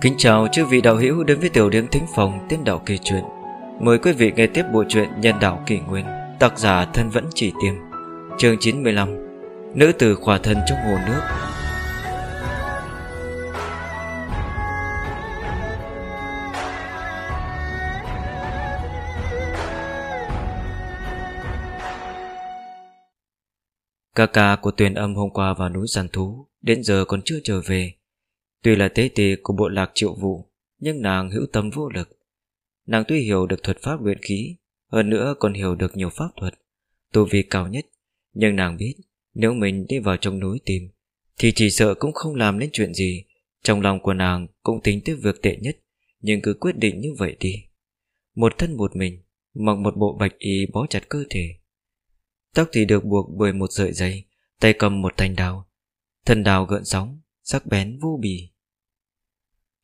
Kính chào chư vị đạo hữu đến với tiểu điếm thính phòng tiên đạo kỳ truyện. Mời quý vị nghe tiếp bộ truyện Nhân đạo kỳ nguyên, Tác giả thân vẫn chỉ tiêm, Chương 95 Nữ tử khỏa thân trong hồ nước. Ca ca của tuyền âm hôm qua vào núi săn thú, Đến giờ còn chưa trở về. Tuy là tế tì của bộ lạc triệu vụ, Nhưng nàng hữu tâm vô lực. Nàng tuy hiểu được thuật pháp luyện khí, Hơn nữa còn hiểu được nhiều pháp thuật, Tu vi cao nhất. Nhưng nàng biết, Nếu mình đi vào trong núi tìm, Thì chỉ sợ cũng không làm nên chuyện gì. Trong lòng của nàng cũng tính tới việc tệ nhất, Nhưng cứ quyết định như vậy đi. Một thân một mình, Mặc một bộ bạch y bó chặt cơ thể. Tóc thì được buộc bởi một sợi dây, Tay cầm một thanh đào Thân đào gợn sóng, Sắc bén vô bì.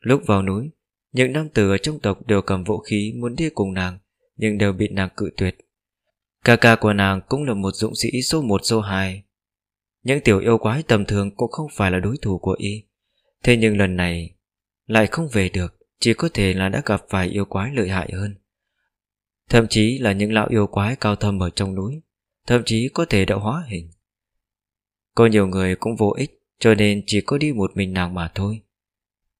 Lúc vào núi, Những nam tử ở trong tộc đều cầm vũ khí Muốn đi cùng nàng, Nhưng đều bị nàng cự tuyệt. Ca ca của nàng cũng là một dũng sĩ số 1 số 2 Những tiểu yêu quái tầm thường Cũng không phải là đối thủ của y. Thế nhưng lần này Lại không về được, Chỉ có thể là đã gặp vài yêu quái lợi hại hơn. Thậm chí là những lão yêu quái cao thâm ở trong núi, Thậm chí có thể đã hóa hình. Có nhiều người cũng vô ích, Cho nên chỉ có đi một mình nàng mà thôi.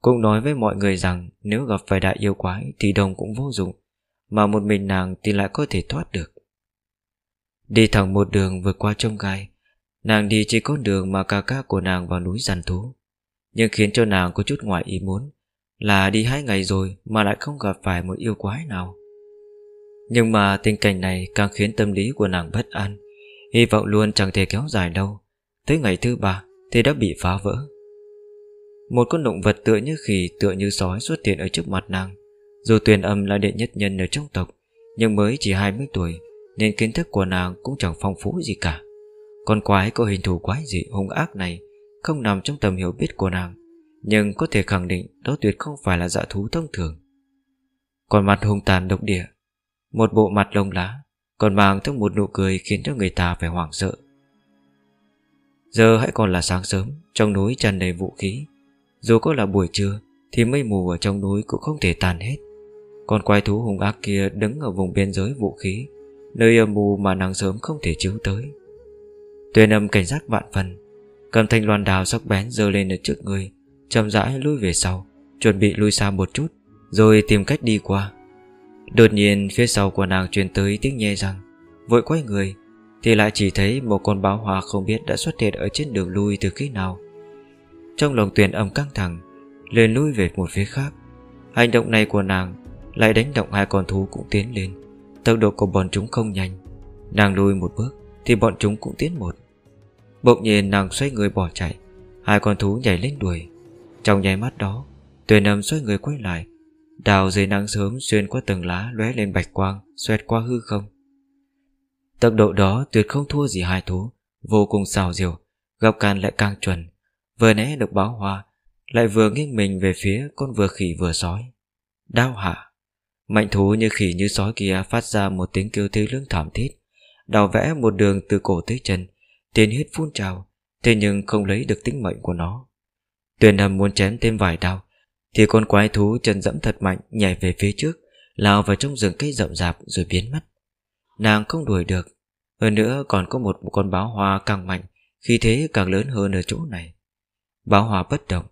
Cũng nói với mọi người rằng Nếu gặp phải đại yêu quái Thì đồng cũng vô dụng, Mà một mình nàng thì lại có thể thoát được. Đi thẳng một đường vượt qua trông gai, Nàng đi chỉ con đường mà ca ca của nàng vào núi giàn thú. Nhưng khiến cho nàng có chút ngoại ý muốn Là đi hai ngày rồi Mà lại không gặp phải một yêu quái nào. Nhưng mà tình cảnh này Càng khiến tâm lý của nàng bất an, Hy vọng luôn chẳng thể kéo dài đâu Tới ngày thứ ba Thì đã bị phá vỡ. Một con động vật tựa như khỉ, Tựa như sói xuất hiện ở trước mặt nàng. Dù tuyển âm là đệ nhất nhân ở trong tộc, Nhưng mới chỉ 20 tuổi, Nên kiến thức của nàng cũng chẳng phong phú gì cả. Con quái có hình thù quái dị, hung ác này Không nằm trong tầm hiểu biết của nàng, Nhưng có thể khẳng định Đó tuyệt không phải là dạ thú thông thường. Còn mặt hung tàn độc địa, Một bộ mặt lông lá, Còn mang theo một nụ cười Khiến cho người ta phải hoảng sợ. Giờ hãy còn là sáng sớm, Trong núi tràn đầy vũ khí dù có là buổi trưa Thì mây mù ở trong núi cũng không thể tàn hết. Còn quái thú hung ác kia đứng ở vùng biên giới vũ khí Nơi âm mù mà nắng sớm không thể chiếu tới. Tuyên âm cảnh giác vạn phần Cầm thanh loan đào sắc bén dơ lên ở trước người chậm rãi lui về sau Chuẩn bị lui xa một chút Rồi tìm cách đi qua. Đột nhiên phía sau của nàng truyền tới tiếng nhe rằng, Vội quay người Thì lại chỉ thấy một con báo hoa không biết đã xuất hiện ở trên đường lui từ khi nào. Trong lòng tuyền âm căng thẳng Lên lui về một phía khác. Hành động này của nàng Lại đánh động hai con thú cũng tiến lên. Tốc độ của bọn chúng không nhanh. Nàng lui một bước Thì bọn chúng cũng tiến một. Bỗng nhiên nàng xoay người bỏ chạy, Hai con thú nhảy lên đuổi. Trong nháy mắt đó, Tuyền âm xoay người quay lại, Đào dưới nắng sớm xuyên qua tầng lá lóe lên bạch quang, Xoẹt qua hư không. Tốc độ đó tuyệt không thua gì hai thú, Vô cùng xào diều Gặp can lại càng chuẩn. Vừa né được báo hoa Lại vừa nghiêng mình về phía con vừa khỉ vừa sói. Đao hạ Mạnh thú như khỉ như sói kia Phát ra một tiếng kêu thê lương thảm thiết, Đào vẽ một đường từ cổ tới chân Tiến huyết phun trào, Thế nhưng không lấy được tính mệnh của nó. Tuyền hầm muốn chém thêm vài đao, Thì con quái thú chân dẫm thật mạnh Nhảy về phía trước, Lao vào trong rừng cây rậm rạp rồi biến mất. Nàng không đuổi được. Hơn nữa còn có một con báo hoa càng mạnh Khi thế càng lớn hơn ở chỗ này. Báo hòa bất động.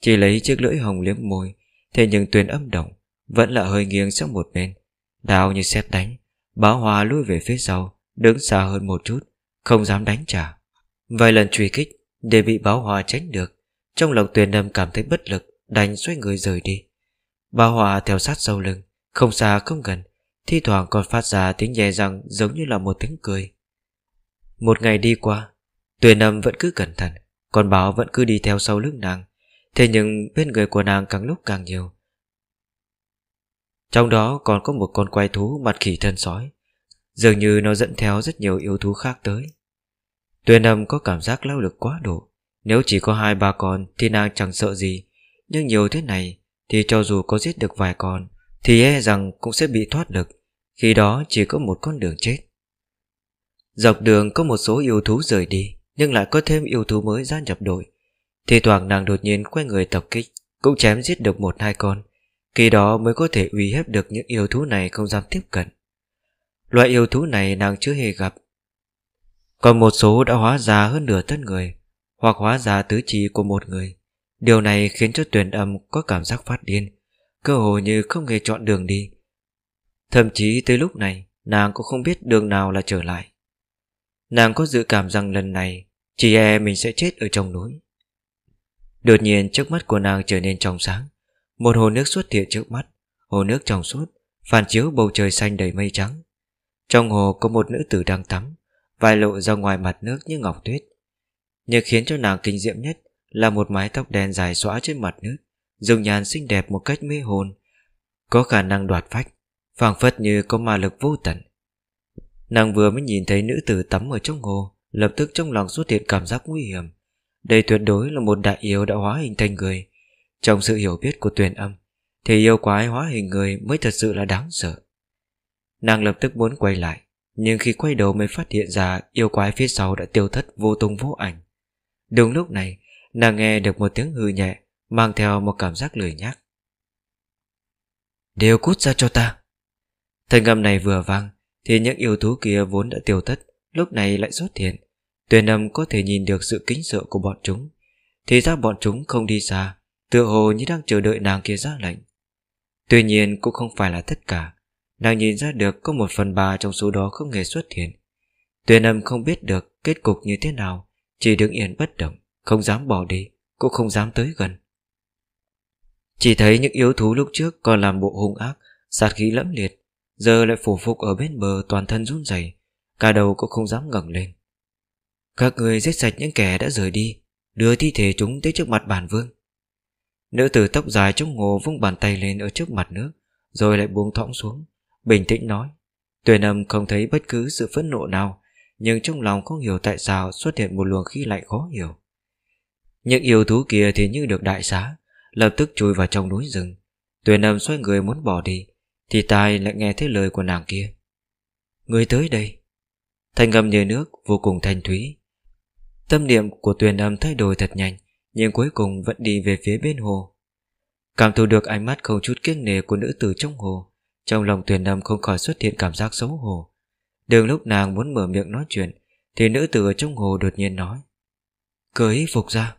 Chỉ lấy chiếc lưỡi hồng liếm môi, Thế nhưng tuyền âm động, Vẫn là hơi nghiêng sang một bên. Đào như xét đánh, Báo hòa lui về phía sau, Đứng xa hơn một chút, Không dám đánh trả. Vài lần truy kích Để bị báo hòa tránh được. Trong lòng tuyền âm cảm thấy bất lực, Đành xoay người rời đi. Báo hòa theo sát sau lưng, Không xa không gần, Thi thoảng còn phát ra tiếng nhẹ rằng Giống như là một tiếng cười. Một ngày đi qua, Tuyền âm vẫn cứ cẩn thận con báo vẫn cứ đi theo sau lưng nàng. Thế nhưng bên người của nàng càng lúc càng nhiều. Trong đó còn có một con quay thú mặt khỉ thân sói. Dường như nó dẫn theo rất nhiều yêu thú khác tới. Tuyên âm có cảm giác lao lực quá độ. Nếu chỉ có hai ba con Thì nàng chẳng sợ gì. Nhưng nhiều thế này Thì cho dù có giết được vài con Thì e rằng cũng sẽ bị thoát lực. Khi đó chỉ có một con đường chết. Dọc đường có một số yêu thú rời đi. Nhưng lại có thêm yêu thú mới gia nhập đội. Thì thoảng nàng đột nhiên quay người tập kích, Cũng chém giết được một hai con. Khi đó mới có thể uy hiếp được những yêu thú này không dám tiếp cận. Loại yêu thú này nàng chưa hề gặp. Còn một số đã hóa ra hơn nửa thân người, Hoặc hóa ra tứ chi của một người. Điều này khiến cho tuyển âm có cảm giác phát điên, Cơ hồ như không hề chọn đường đi. Thậm chí tới lúc này, Nàng cũng không biết đường nào là trở lại. Nàng có dự cảm rằng lần này chỉ e mình sẽ chết ở trong núi. Đột nhiên, trước mắt của nàng trở nên trong sáng. Một hồ nước xuất hiện trước mắt. Hồ nước trong suốt, Phản chiếu bầu trời xanh đầy mây trắng. Trong hồ có một nữ tử đang tắm, Vai lộ ra ngoài mặt nước như ngọc tuyết. Nhưng khiến cho nàng kinh diệm nhất Là một mái tóc đen dài xõa trên mặt nước Dùng nhàn xinh đẹp một cách mê hồn, Có khả năng đoạt phách, phảng phất như có ma lực vô tận. Nàng vừa mới nhìn thấy nữ tử tắm ở trong hồ Lập tức trong lòng xuất hiện cảm giác nguy hiểm. Đây tuyệt đối là một đại yêu đã hóa hình thành người. Trong sự hiểu biết của tuyển âm, Thì yêu quái hóa hình người mới thật sự là đáng sợ. Nàng lập tức muốn quay lại, Nhưng khi quay đầu mới phát hiện ra Yêu quái phía sau đã tiêu thất vô tung vô ảnh. Đúng lúc này, Nàng nghe được một tiếng hư nhẹ, Mang theo một cảm giác lười nhác. Đều cút ra cho ta. Thanh âm này vừa vang, Thì những yêu thú kia vốn đã tiêu thất, Lúc này lại xuất hiện Tuyền âm có thể nhìn được sự kính sợ của bọn chúng. Thì ra bọn chúng không đi xa, Tựa hồ như đang chờ đợi nàng kia ra lệnh. Tuy nhiên cũng không phải là tất cả. Nàng nhìn ra được có một phần ba trong số đó không hề xuất hiện. Tuyền âm không biết được kết cục như thế nào, Chỉ đứng yên bất động, Không dám bỏ đi, Cũng không dám tới gần. Chỉ thấy những yếu thú lúc trước còn làm bộ hung ác, Sát khí lẫm liệt, Giờ lại phủ phục ở bên bờ toàn thân run rẩy, Cả đầu cũng không dám ngẩng lên. Các người giết sạch những kẻ đã rời đi, Đưa thi thể chúng tới trước mặt bản vương. Nữ tử tóc dài trong ngồ vung bàn tay lên ở trước mặt nước, Rồi lại buông thõng xuống, Bình tĩnh nói. Tuyền âm không thấy bất cứ sự phẫn nộ nào, Nhưng trong lòng không hiểu tại sao Xuất hiện một luồng khí lạnh khó hiểu. Những yêu thú kia thì như được đại xá, Lập tức chui vào trong núi rừng. Tuyền âm xoay người muốn bỏ đi, thì tai lại nghe thấy lời của nàng kia. Người tới đây. Thanh âm như nước vô cùng thanh thúy Tâm niệm của tuyền âm thay đổi thật nhanh, Nhưng cuối cùng vẫn đi về phía bên hồ. Cảm thụ được ánh mắt không chút kiêng nề của nữ tử trong hồ, Trong lòng tuyền âm không khỏi xuất hiện cảm giác xấu hổ. Đường lúc nàng muốn mở miệng nói chuyện, Thì nữ tử ở trong hồ đột nhiên nói, Cưới phục ra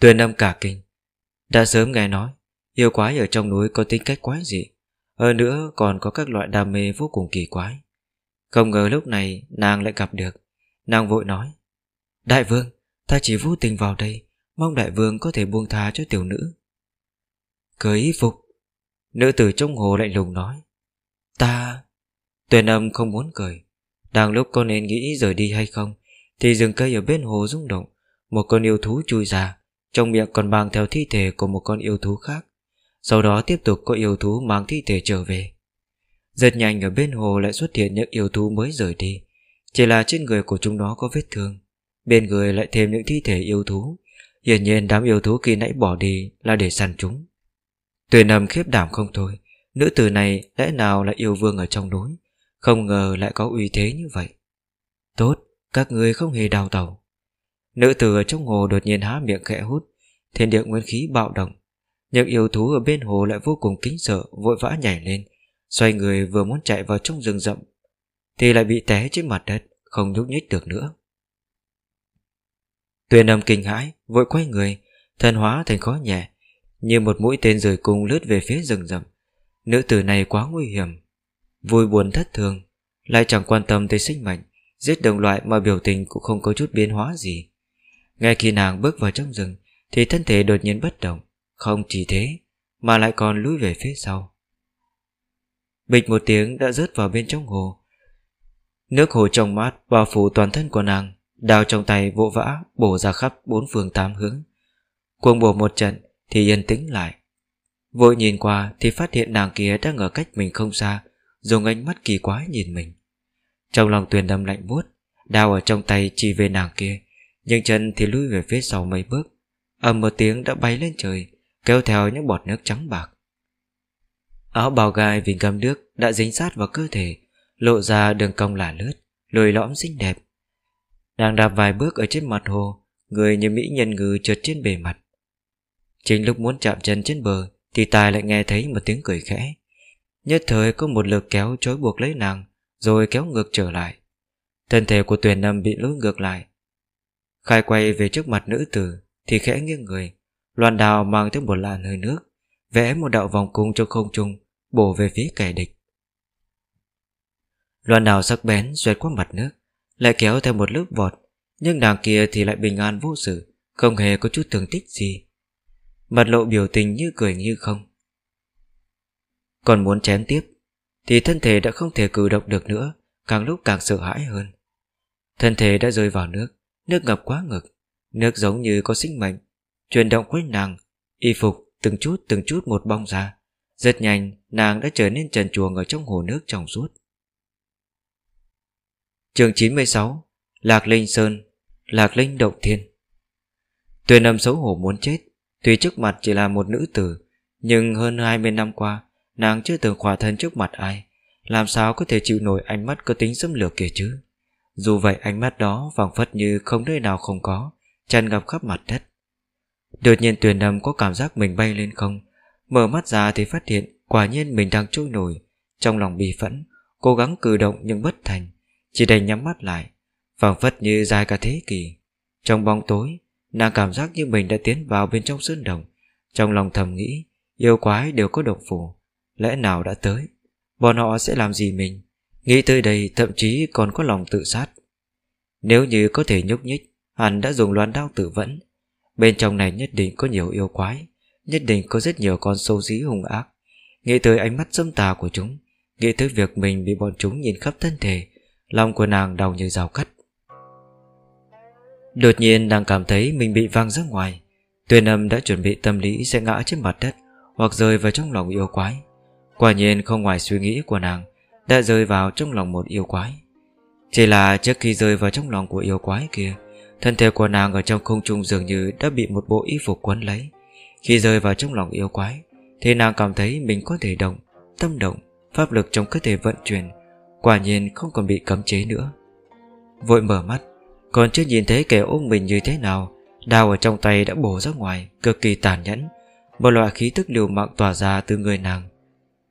Tuyền âm cả kinh, Đã sớm nghe nói, Yêu quái ở trong núi có tính cách quái dị, Hơn nữa còn có các loại đam mê vô cùng kỳ quái. Không ngờ lúc này nàng lại gặp được Nàng vội nói, Đại vương, Ta chỉ vô tình vào đây, Mong đại vương có thể buông tha cho tiểu nữ. Cưới y phục, Nữ tử trong hồ lạnh lùng nói, Ta, Tuyền âm không muốn cười. Đang lúc con nên nghĩ rời đi hay không, Thì rừng cây ở bên hồ rung động, Một con yêu thú chui ra, Trong miệng còn mang theo thi thể của một con yêu thú khác. Sau đó tiếp tục có yêu thú mang thi thể trở về. Giật nhanh ở bên hồ lại xuất hiện những yêu thú mới rời đi. Chỉ là trên người của chúng nó có vết thương. Bên người lại thêm những thi thể yêu thú. Hiển nhiên đám yêu thú khi nãy bỏ đi là để săn chúng. Tuyền nầm khiếp đảm không thôi. Nữ tử này lẽ nào là yêu vương ở trong núi? Không ngờ lại có uy thế như vậy. Tốt, các người không hề đào tàu Nữ tử ở trong hồ đột nhiên há miệng khẽ hút. Thiên địa nguyên khí bạo động. Những yêu thú ở bên hồ lại vô cùng kính sợ Vội vã nhảy lên. Xoay người vừa muốn chạy vào trong rừng rậm thì lại bị té trên mặt đất, Không nhúc nhích được nữa. Tuyền âm kinh hãi, Vội quay người, Thân hóa thành khó nhẹ, Như một mũi tên rời cung lướt về phía rừng rậm. Nữ tử này quá nguy hiểm, Vui buồn thất thường, Lại chẳng quan tâm tới sinh mệnh, Giết đồng loại mà biểu tình cũng không có chút biến hóa gì. Ngay khi nàng bước vào trong rừng, Thì thân thể đột nhiên bất động, không chỉ thế, Mà lại còn lùi về phía sau. Bịch một tiếng đã rớt vào bên trong hồ Nước hồ trong mát bao phủ toàn thân của nàng Đào trong tay vỗ vã Bổ ra khắp bốn phương tám hướng. Cuồng bổ một trận Thì yên tĩnh lại. Vội nhìn qua thì phát hiện nàng kia đang ở cách mình không xa Dùng ánh mắt kỳ quái nhìn mình. Trong lòng tuyền đâm lạnh buốt Đào ở trong tay chỉ về nàng kia Nhưng chân thì lui về phía sau mấy bước. Ầm một tiếng đã bay lên trời kéo theo những bọt nước trắng bạc. Áo bào gai vì ngâm nước đã dính sát vào cơ thể, lộ ra đường cong lả lướt, lồi lõm xinh đẹp. đang đạp vài bước ở trên mặt hồ, người như mỹ nhân ngư trượt trên bề mặt. Chính lúc muốn chạm chân trên bờ Thì Tài lại nghe thấy một tiếng cười khẽ Nhất thời có một lực kéo trói buộc lấy nàng Rồi kéo ngược trở lại Thân thể của tuyển nằm bị lối ngược lại Khai quay về trước mặt nữ tử Thì khẽ nghiêng người Loan đào mang tới một làn hơi nước Vẽ một đạo vòng cung trong không trung Bổ về phía kẻ địch Loan đào sắc bén xoẹt qua mặt nước, Lại kéo theo một lớp vọt, Nhưng nàng kia thì lại bình an vô sự, Không hề có chút thương tích gì. Mặt lộ biểu tình như cười như không. Còn muốn chém tiếp, Thì thân thể đã không thể cử động được nữa, Càng lúc càng sợ hãi hơn. Thân thể đã rơi vào nước Nước ngập quá ngực, Nước giống như có sinh mệnh, Chuyển động quanh nàng, Y phục từng chút từng chút một bong ra. Rất nhanh, nàng đã trở nên trần chuồng Ở trong hồ nước trong suốt. Trường 96 Lạc Linh Sơn, Lạc Linh Động Thiên. Tuyền âm xấu hổ muốn chết, Tuy trước mặt chỉ là một nữ tử, Nhưng hơn 20 năm qua, Nàng chưa từng khỏa thân trước mặt ai. Làm sao có thể chịu nổi ánh mắt có tính xâm lược kia chứ? Dù vậy ánh mắt đó phảng phất như không nơi nào không có, Tràn ngập khắp mặt đất. Đột nhiên tuyền âm có cảm giác mình bay lên không? Mở mắt ra thì phát hiện Quả nhiên mình đang trôi nổi, Trong lòng bị phẫn, Cố gắng cử động nhưng bất thành. Chỉ đành nhắm mắt lại, phảng phất như dài cả thế kỷ. Trong bóng tối, Nàng cảm giác như mình đã tiến vào bên trong sơn đồng Trong lòng thầm nghĩ, Yêu quái đều có độc phủ, Lẽ nào đã tới? Bọn họ sẽ làm gì mình? Nghĩ tới đây, thậm chí còn có lòng tự sát. Nếu như có thể nhúc nhích Hắn đã dùng loan đao tự vẫn. Bên trong này nhất định có nhiều yêu quái, Nhất định có rất nhiều con sâu dí hung ác. Nghĩ tới ánh mắt dâm tà của chúng, Nghĩ tới việc mình bị bọn chúng nhìn khắp thân thể Lòng của nàng đau như rào cắt. Đột nhiên nàng cảm thấy mình bị văng ra ngoài. Tuyên âm đã chuẩn bị tâm lý sẽ ngã trên mặt đất Hoặc rơi vào trong lòng yêu quái. Quả nhiên không ngoài suy nghĩ của nàng Đã rơi vào trong lòng một yêu quái. Chỉ là trước khi rơi vào trong lòng của yêu quái kia Thân thể của nàng ở trong không trung dường như Đã bị một bộ y phục quấn lấy. Khi rơi vào trong lòng yêu quái Thì nàng cảm thấy mình có thể động Tâm động, pháp lực trong cơ thể vận chuyển Quả nhiên không còn bị cấm chế nữa. Vội mở mắt, còn chưa nhìn thấy kẻ ôm mình như thế nào Đào ở trong tay đã bổ ra ngoài, Cực kỳ tàn nhẫn. Một loại khí tức liều mạng tỏa ra từ người nàng.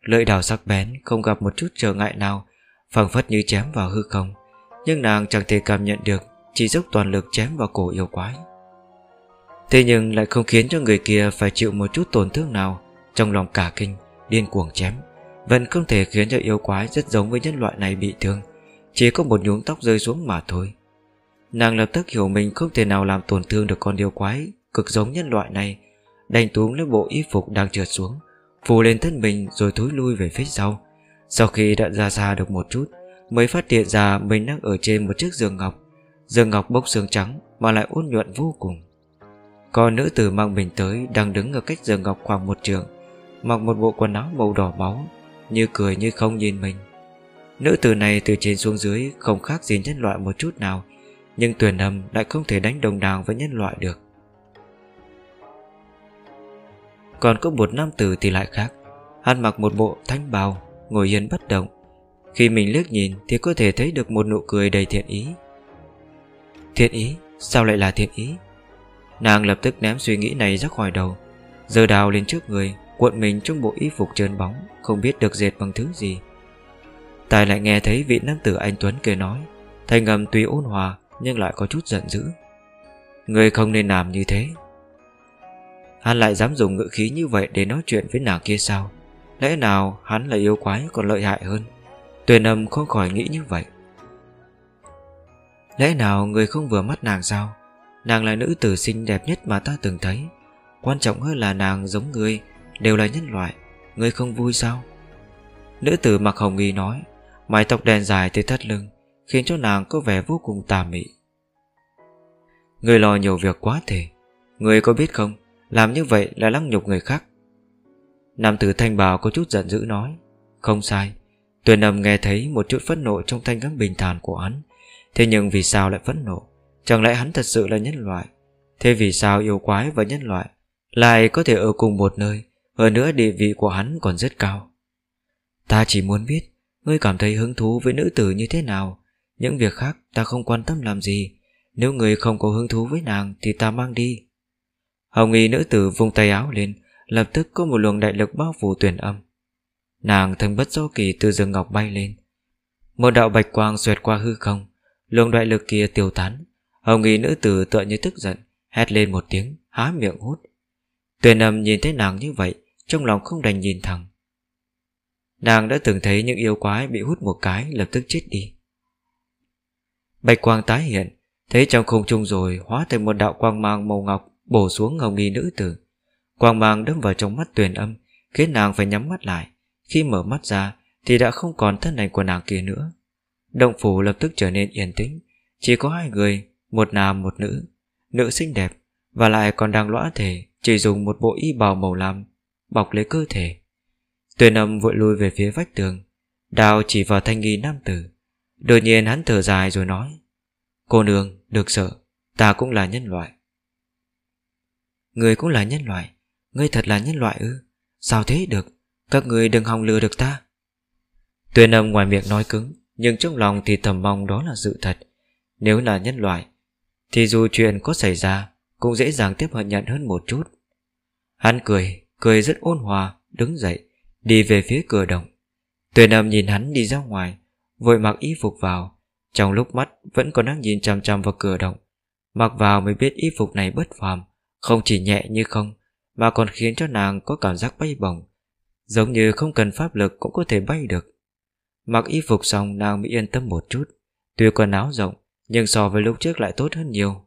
Lưỡi đào sắc bén, Không gặp một chút trở ngại nào phẳng phất như chém vào hư không. Nhưng nàng chẳng thể cảm nhận được, Chỉ dốc toàn lực chém vào cổ yêu quái. Thế nhưng lại không khiến cho người kia Phải chịu một chút tổn thương nào, Trong lòng cả kinh, Điên cuồng chém. Vẫn không thể khiến cho yêu quái rất giống với nhân loại này bị thương. Chỉ có một nhúng tóc rơi xuống mà thôi. Nàng lập tức hiểu mình không thể nào làm tổn thương được con yêu quái Cực giống nhân loại này. Đành túm lấy bộ y phục đang trượt xuống, Phù lên thân mình rồi thối lui về phía sau. Sau khi đã ra xa được một chút, Mới phát hiện ra mình đang ở trên một chiếc giường ngọc. Giường ngọc bốc xương trắng Mà lại ôn nhuận vô cùng. Còn nữ tử mang mình tới Đang đứng ở cách giường ngọc khoảng một trường, Mặc một bộ quần áo màu đỏ máu như cười như không nhìn mình Nữ tử này từ trên xuống dưới Không khác gì nhân loại một chút nào, nhưng tuyển âm lại không thể đánh đồng đàng với nhân loại được Còn có một nam tử thì lại khác Hắn mặc một bộ thanh bào, Ngồi yên bất động Khi mình liếc nhìn thì có thể thấy được một nụ cười đầy thiện ý Thiện ý? Sao lại là thiện ý? Nàng lập tức ném suy nghĩ này ra khỏi đầu Giờ đào lên trước người Cuộn mình trong bộ y phục trơn bóng, Không biết được dệt bằng thứ gì. Tài lại nghe thấy vị nam tử anh Tuấn kia nói Thành ngầm tuy ôn hòa, nhưng lại có chút giận dữ. Người không nên làm như thế. Hắn lại dám dùng ngữ khí như vậy Để nói chuyện với nàng kia sao? Lẽ nào hắn là yêu quái còn lợi hại hơn? Tuyền âm không khỏi nghĩ như vậy. Lẽ nào người không vừa mắt nàng sao? Nàng là nữ tử xinh đẹp nhất mà ta từng thấy. Quan trọng hơn là nàng giống người Đều là nhân loại Người không vui sao? Nữ tử mặc hồng nghi nói, Mái tóc đen dài tới thắt lưng, Khiến cho nàng có vẻ vô cùng tà mị. Người lo nhiều việc quá thể Người có biết không, Làm như vậy là lăng nhục người khác. Nam tử thanh bào có chút giận dữ nói, Không sai, Tuyền âm nghe thấy một chút phẫn nộ trong thanh âm bình thản của hắn, Thế nhưng vì sao lại phẫn nộ? Chẳng lẽ hắn thật sự là nhân loại? Thế vì sao yêu quái và nhân loại Lại có thể ở cùng một nơi hơn nữa địa vị của hắn còn rất cao. Ta chỉ muốn biết, Ngươi cảm thấy hứng thú với nữ tử như thế nào? Những việc khác ta không quan tâm làm gì. Nếu người không có hứng thú với nàng Thì ta mang đi. Hồng nghi nữ tử vung tay áo lên, Lập tức có một luồng đại lực bao phủ tuyển âm. Nàng thân bất do kỳ từ rừng ngọc bay lên. Một đạo bạch quang xoẹt qua hư không, Luồng đại lực kia tiêu tán. Hồng nghi nữ tử tựa như tức giận, Hét lên một tiếng, há miệng hút. Tuyển âm nhìn thấy nàng như vậy trong lòng không đành nhìn thẳng. Nàng đã từng thấy những yêu quái bị hút một cái, lập tức chết đi. Bạch quang tái hiện, Thấy trong không trung rồi hóa thành một đạo quang mang màu ngọc Bổ xuống ngầu nghi nữ tử. Quang mang đâm vào trong mắt tuyền âm, Khiến nàng phải nhắm mắt lại. Khi mở mắt ra, thì đã không còn thân ảnh của nàng kia nữa. Động phủ lập tức trở nên yên tĩnh. Chỉ có hai người, Một nam, một nữ. Nữ xinh đẹp, Và lại còn đang lõa thể, Chỉ dùng một bộ y bào màu lam. Bọc lấy cơ thể. Tuyền âm vội lui về phía vách tường Đào chỉ vào thanh nghi nam tử. Đột nhiên hắn thở dài rồi nói Cô nương, được sợ Ta cũng là nhân loại. Người cũng là nhân loại Ngươi thật là nhân loại ư? Sao thế được? Các người đừng hòng lừa được ta. Tuyền âm ngoài miệng nói cứng Nhưng trong lòng thì thầm mong đó là sự thật. Nếu là nhân loại Thì dù chuyện có xảy ra Cũng dễ dàng tiếp nhận hơn một chút. Hắn cười, cười rất ôn hòa Đứng dậy, đi về phía cửa động. Tuyền âm nhìn hắn đi ra ngoài Vội mặc y phục vào. Trong lúc mắt vẫn còn đang nhìn chằm chằm vào cửa động Mặc vào mới biết y phục này bất phàm Không chỉ nhẹ như không Mà còn khiến cho nàng có cảm giác bay bổng Giống như không cần pháp lực cũng có thể bay được. Mặc y phục xong nàng mới yên tâm một chút. Tuy quần áo rộng Nhưng so với lúc trước lại tốt hơn nhiều.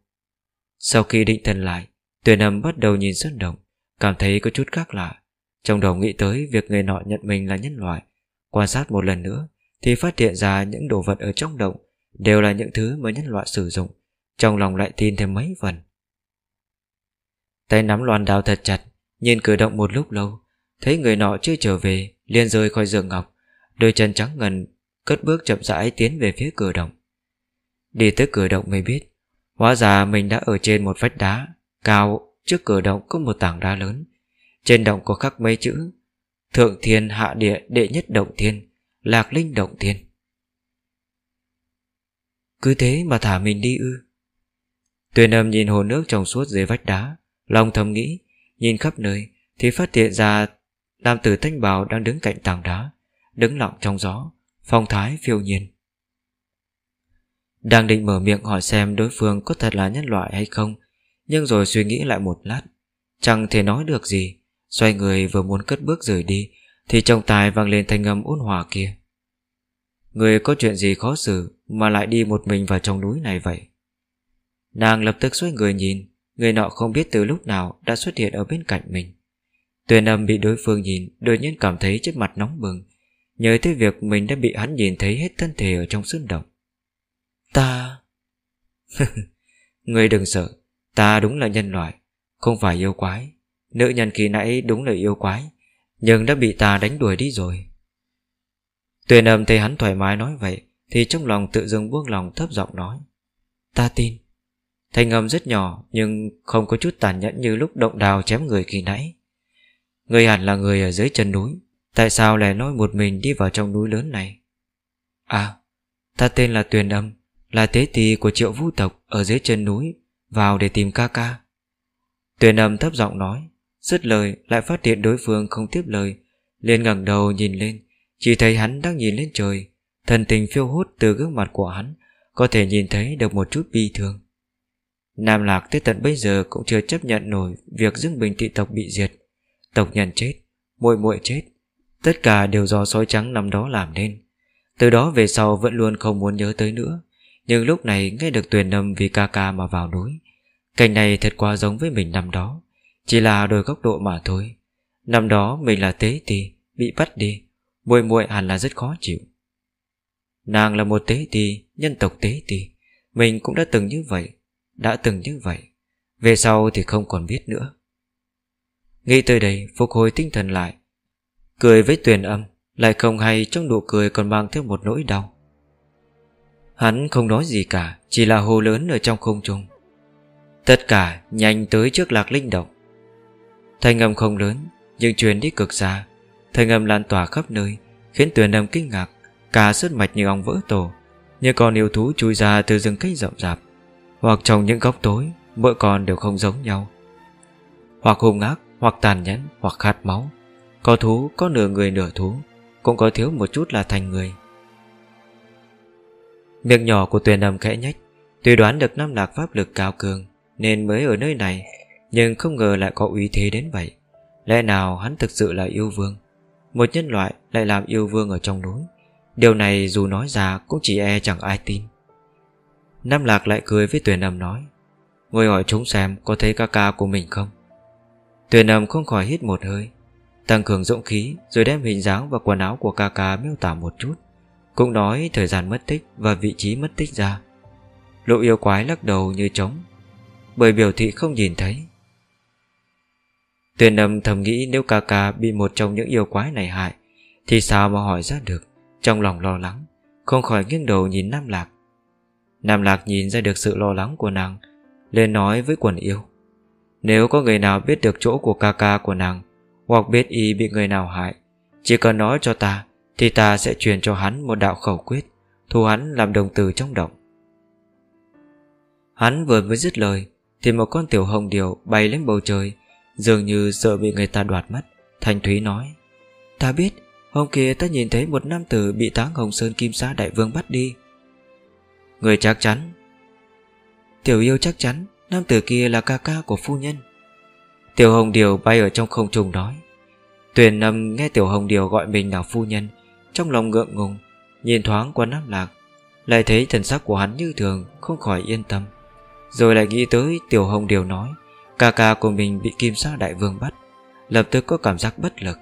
Sau khi định thần lại Tuyền âm bắt đầu nhìn sân động. Cảm thấy có chút khác lạ. Trong đầu nghĩ tới việc người nọ nhận mình là nhân loại. Quan sát một lần nữa, Thì phát hiện ra những đồ vật ở trong động Đều là những thứ mà nhân loại sử dụng. Trong lòng lại tin thêm mấy phần. Tay nắm loàn đào thật chặt, Nhìn cử động một lúc lâu, Thấy người nọ chưa trở về, liền rơi khỏi giường ngọc. Đôi chân trắng ngần, Cất bước chậm rãi tiến về phía cửa động. Đi tới cửa động mới biết, Hóa ra mình đã ở trên một vách đá Cao trước cửa động có một tảng đá lớn. Trên động có khắc mấy chữ, Thượng thiên hạ địa đệ nhất động thiên, Lạc linh động thiên. Cứ thế mà thả mình đi ư. Tuyền âm nhìn hồ nước trong suốt dưới vách đá, Lòng thầm nghĩ, Nhìn khắp nơi Thì phát hiện ra Nam tử thanh bào đang đứng cạnh tảng đá, Đứng lặng trong gió, Phong thái phiêu nhiên. Đang định mở miệng hỏi xem đối phương có thật là nhân loại hay không nhưng rồi suy nghĩ lại một lát. Chẳng thể nói được gì. Xoay người vừa muốn cất bước rời đi, Thì trong tài vang lên thanh âm ôn hòa kia. Người có chuyện gì khó xử Mà lại đi một mình vào trong núi này vậy? Nàng lập tức xoay người nhìn. Người nọ không biết từ lúc nào Đã xuất hiện ở bên cạnh mình. Tuyền âm bị đối phương nhìn, Đột nhiên cảm thấy trước mặt nóng bừng. Nhớ tới việc mình đã bị hắn nhìn thấy hết thân thể Ở trong sơn động. Ta. Người đừng sợ. Ta đúng là nhân loại, Không phải yêu quái. Nữ nhân khi nãy đúng là yêu quái, Nhưng đã bị ta đánh đuổi đi rồi. Tuyền âm thấy hắn thoải mái nói vậy, Thì trong lòng tự dưng buông lòng thấp giọng nói, Ta tin. Thanh âm rất nhỏ, Nhưng không có chút tàn nhẫn như lúc động đào chém người khi nãy. Người hẳn là người ở dưới chân núi, Tại sao lại nói một mình đi vào trong núi lớn này? À Ta tên là Tuyền Âm, Là tế tỳ của triệu vũ tộc Ở dưới chân núi vào để tìm ca ca. Tuyền Âm thấp giọng nói, Dứt lời lại phát hiện đối phương không tiếp lời, liền ngẩng đầu nhìn lên, Chỉ thấy hắn đang nhìn lên trời, Thần tình phiêu hút từ gương mặt của hắn, Có thể nhìn thấy được một chút bi thương. Nam Lạc tới tận bây giờ Cũng chưa chấp nhận nổi Việc Dương Bình thị tộc bị diệt. Tộc nhân chết, muội muội chết, Tất cả đều do sói trắng năm đó làm nên. Từ đó về sau vẫn luôn không muốn nhớ tới nữa nhưng lúc này nghe được tuyền âm vì ca ca mà vào núi. Cảnh này thật quá giống với mình năm đó. Chỉ là đôi góc độ mà thôi. Năm đó mình là tế tì Bị bắt đi. Muội muội hẳn là rất khó chịu. Nàng là một tế tì Nhân tộc tế tì Mình cũng đã từng như vậy, Đã từng như vậy. Về sau thì không còn biết nữa. Nghĩ tới đây, phục hồi tinh thần lại. Cười với tuyền âm, Lại không hay trong nụ cười còn mang theo một nỗi đau. Hắn không nói gì cả Chỉ là hồ lớn ở trong không trung. Tất cả nhanh tới trước lạc linh động. Thanh âm không lớn Nhưng truyền đi cực xa. Thanh âm lan tỏa khắp nơi Khiến tuyền âm kinh ngạc Cả sứt mạch như ong vỡ tổ Như con yêu thú chui ra từ rừng cây rậm rạp. Hoặc trong những góc tối Mỗi con đều không giống nhau. Hoặc hung ác, hoặc tàn nhẫn, hoặc khát máu. Có thú, có nửa người nửa thú Cũng có thiếu một chút là thành người. Miệng nhỏ của tuyển âm khẽ nhách Tuy đoán được năm lạc pháp lực cao cường, Nên mới ở nơi này, Nhưng không ngờ lại có uy thế đến vậy. Lẽ nào hắn thực sự là yêu vương? Một nhân loại lại làm yêu vương ở trong núi. Điều này dù nói ra Cũng chỉ e chẳng ai tin. Nam Lạc lại cười với tuyển Âm nói, Ngồi hỏi chúng xem có thấy ca ca của mình không? Tuyển Âm không khỏi hít một hơi, Tăng cường dũng khí, Rồi đem hình dáng và quần áo của ca ca miêu tả một chút. Cũng nói thời gian mất tích Và vị trí mất tích ra. Lũ yêu quái lắc đầu như trống, Bởi biểu thị không nhìn thấy. Tuyền Âm thầm nghĩ nếu ca ca bị một trong những yêu quái này hại, Thì sao mà hỏi ra được, Trong lòng lo lắng, Không khỏi nghiêng đầu nhìn Nam Lạc. Nam Lạc nhìn ra được sự lo lắng của nàng, lên nói với quần yêu. Nếu có người nào biết được chỗ của ca ca của nàng, Hoặc biết y bị người nào hại, Chỉ cần nói cho ta thì ta sẽ truyền cho hắn một đạo khẩu quyết, Thu hắn làm đồng tử trong động. Hắn vừa mới dứt lời, Thì một con tiểu hồng điều bay lên bầu trời, Dường như sợ bị người ta đoạt mất. Thanh Thúy nói, Ta biết, Hôm kia ta nhìn thấy một nam tử Bị táng Hồng Sơn Kim Sa Đại Vương bắt đi. Người chắc chắn. Tiểu yêu chắc chắn, Nam tử kia là ca ca của phu nhân. Tiểu Hồng Điều bay ở trong không trung nói, Tuyền nằm nghe Tiểu Hồng Điều gọi mình là phu nhân trong lòng ngượng ngùng, Nhìn thoáng qua Nam Lạc, Lại thấy thần sắc của hắn như thường, Không khỏi yên tâm. Rồi lại nghĩ tới Tiểu Hồng Điều nói, Ca ca của mình bị Kim Sa Đại Vương bắt, Lập tức có cảm giác bất lực.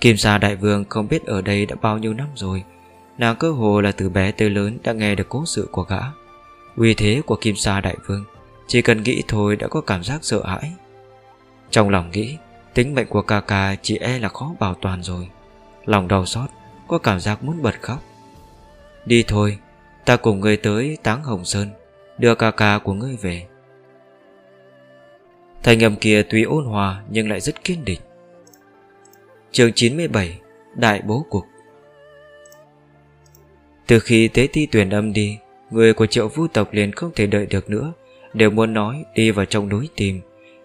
Kim Sa Đại Vương không biết ở đây đã bao nhiêu năm rồi, Nàng cơ hồ là từ bé tới lớn Đã nghe được cố sự của gã. Uy thế của Kim Sa Đại Vương, Chỉ cần nghĩ thôi đã có cảm giác sợ hãi. Trong lòng nghĩ, Tính mệnh của ca ca chỉ e là khó bảo toàn rồi. Lòng đau xót có cảm giác muốn bật khóc. Đi thôi, Ta cùng ngươi tới Táng Hồng Sơn, Đưa ca ca của ngươi về. Thành âm kia tuy ôn hòa Nhưng lại rất kiên định. Chương 97 Đại bố cục. Từ khi tế ti tuyển âm đi, Người của triệu vu tộc liền không thể đợi được nữa, Đều muốn nói đi vào trong núi tìm,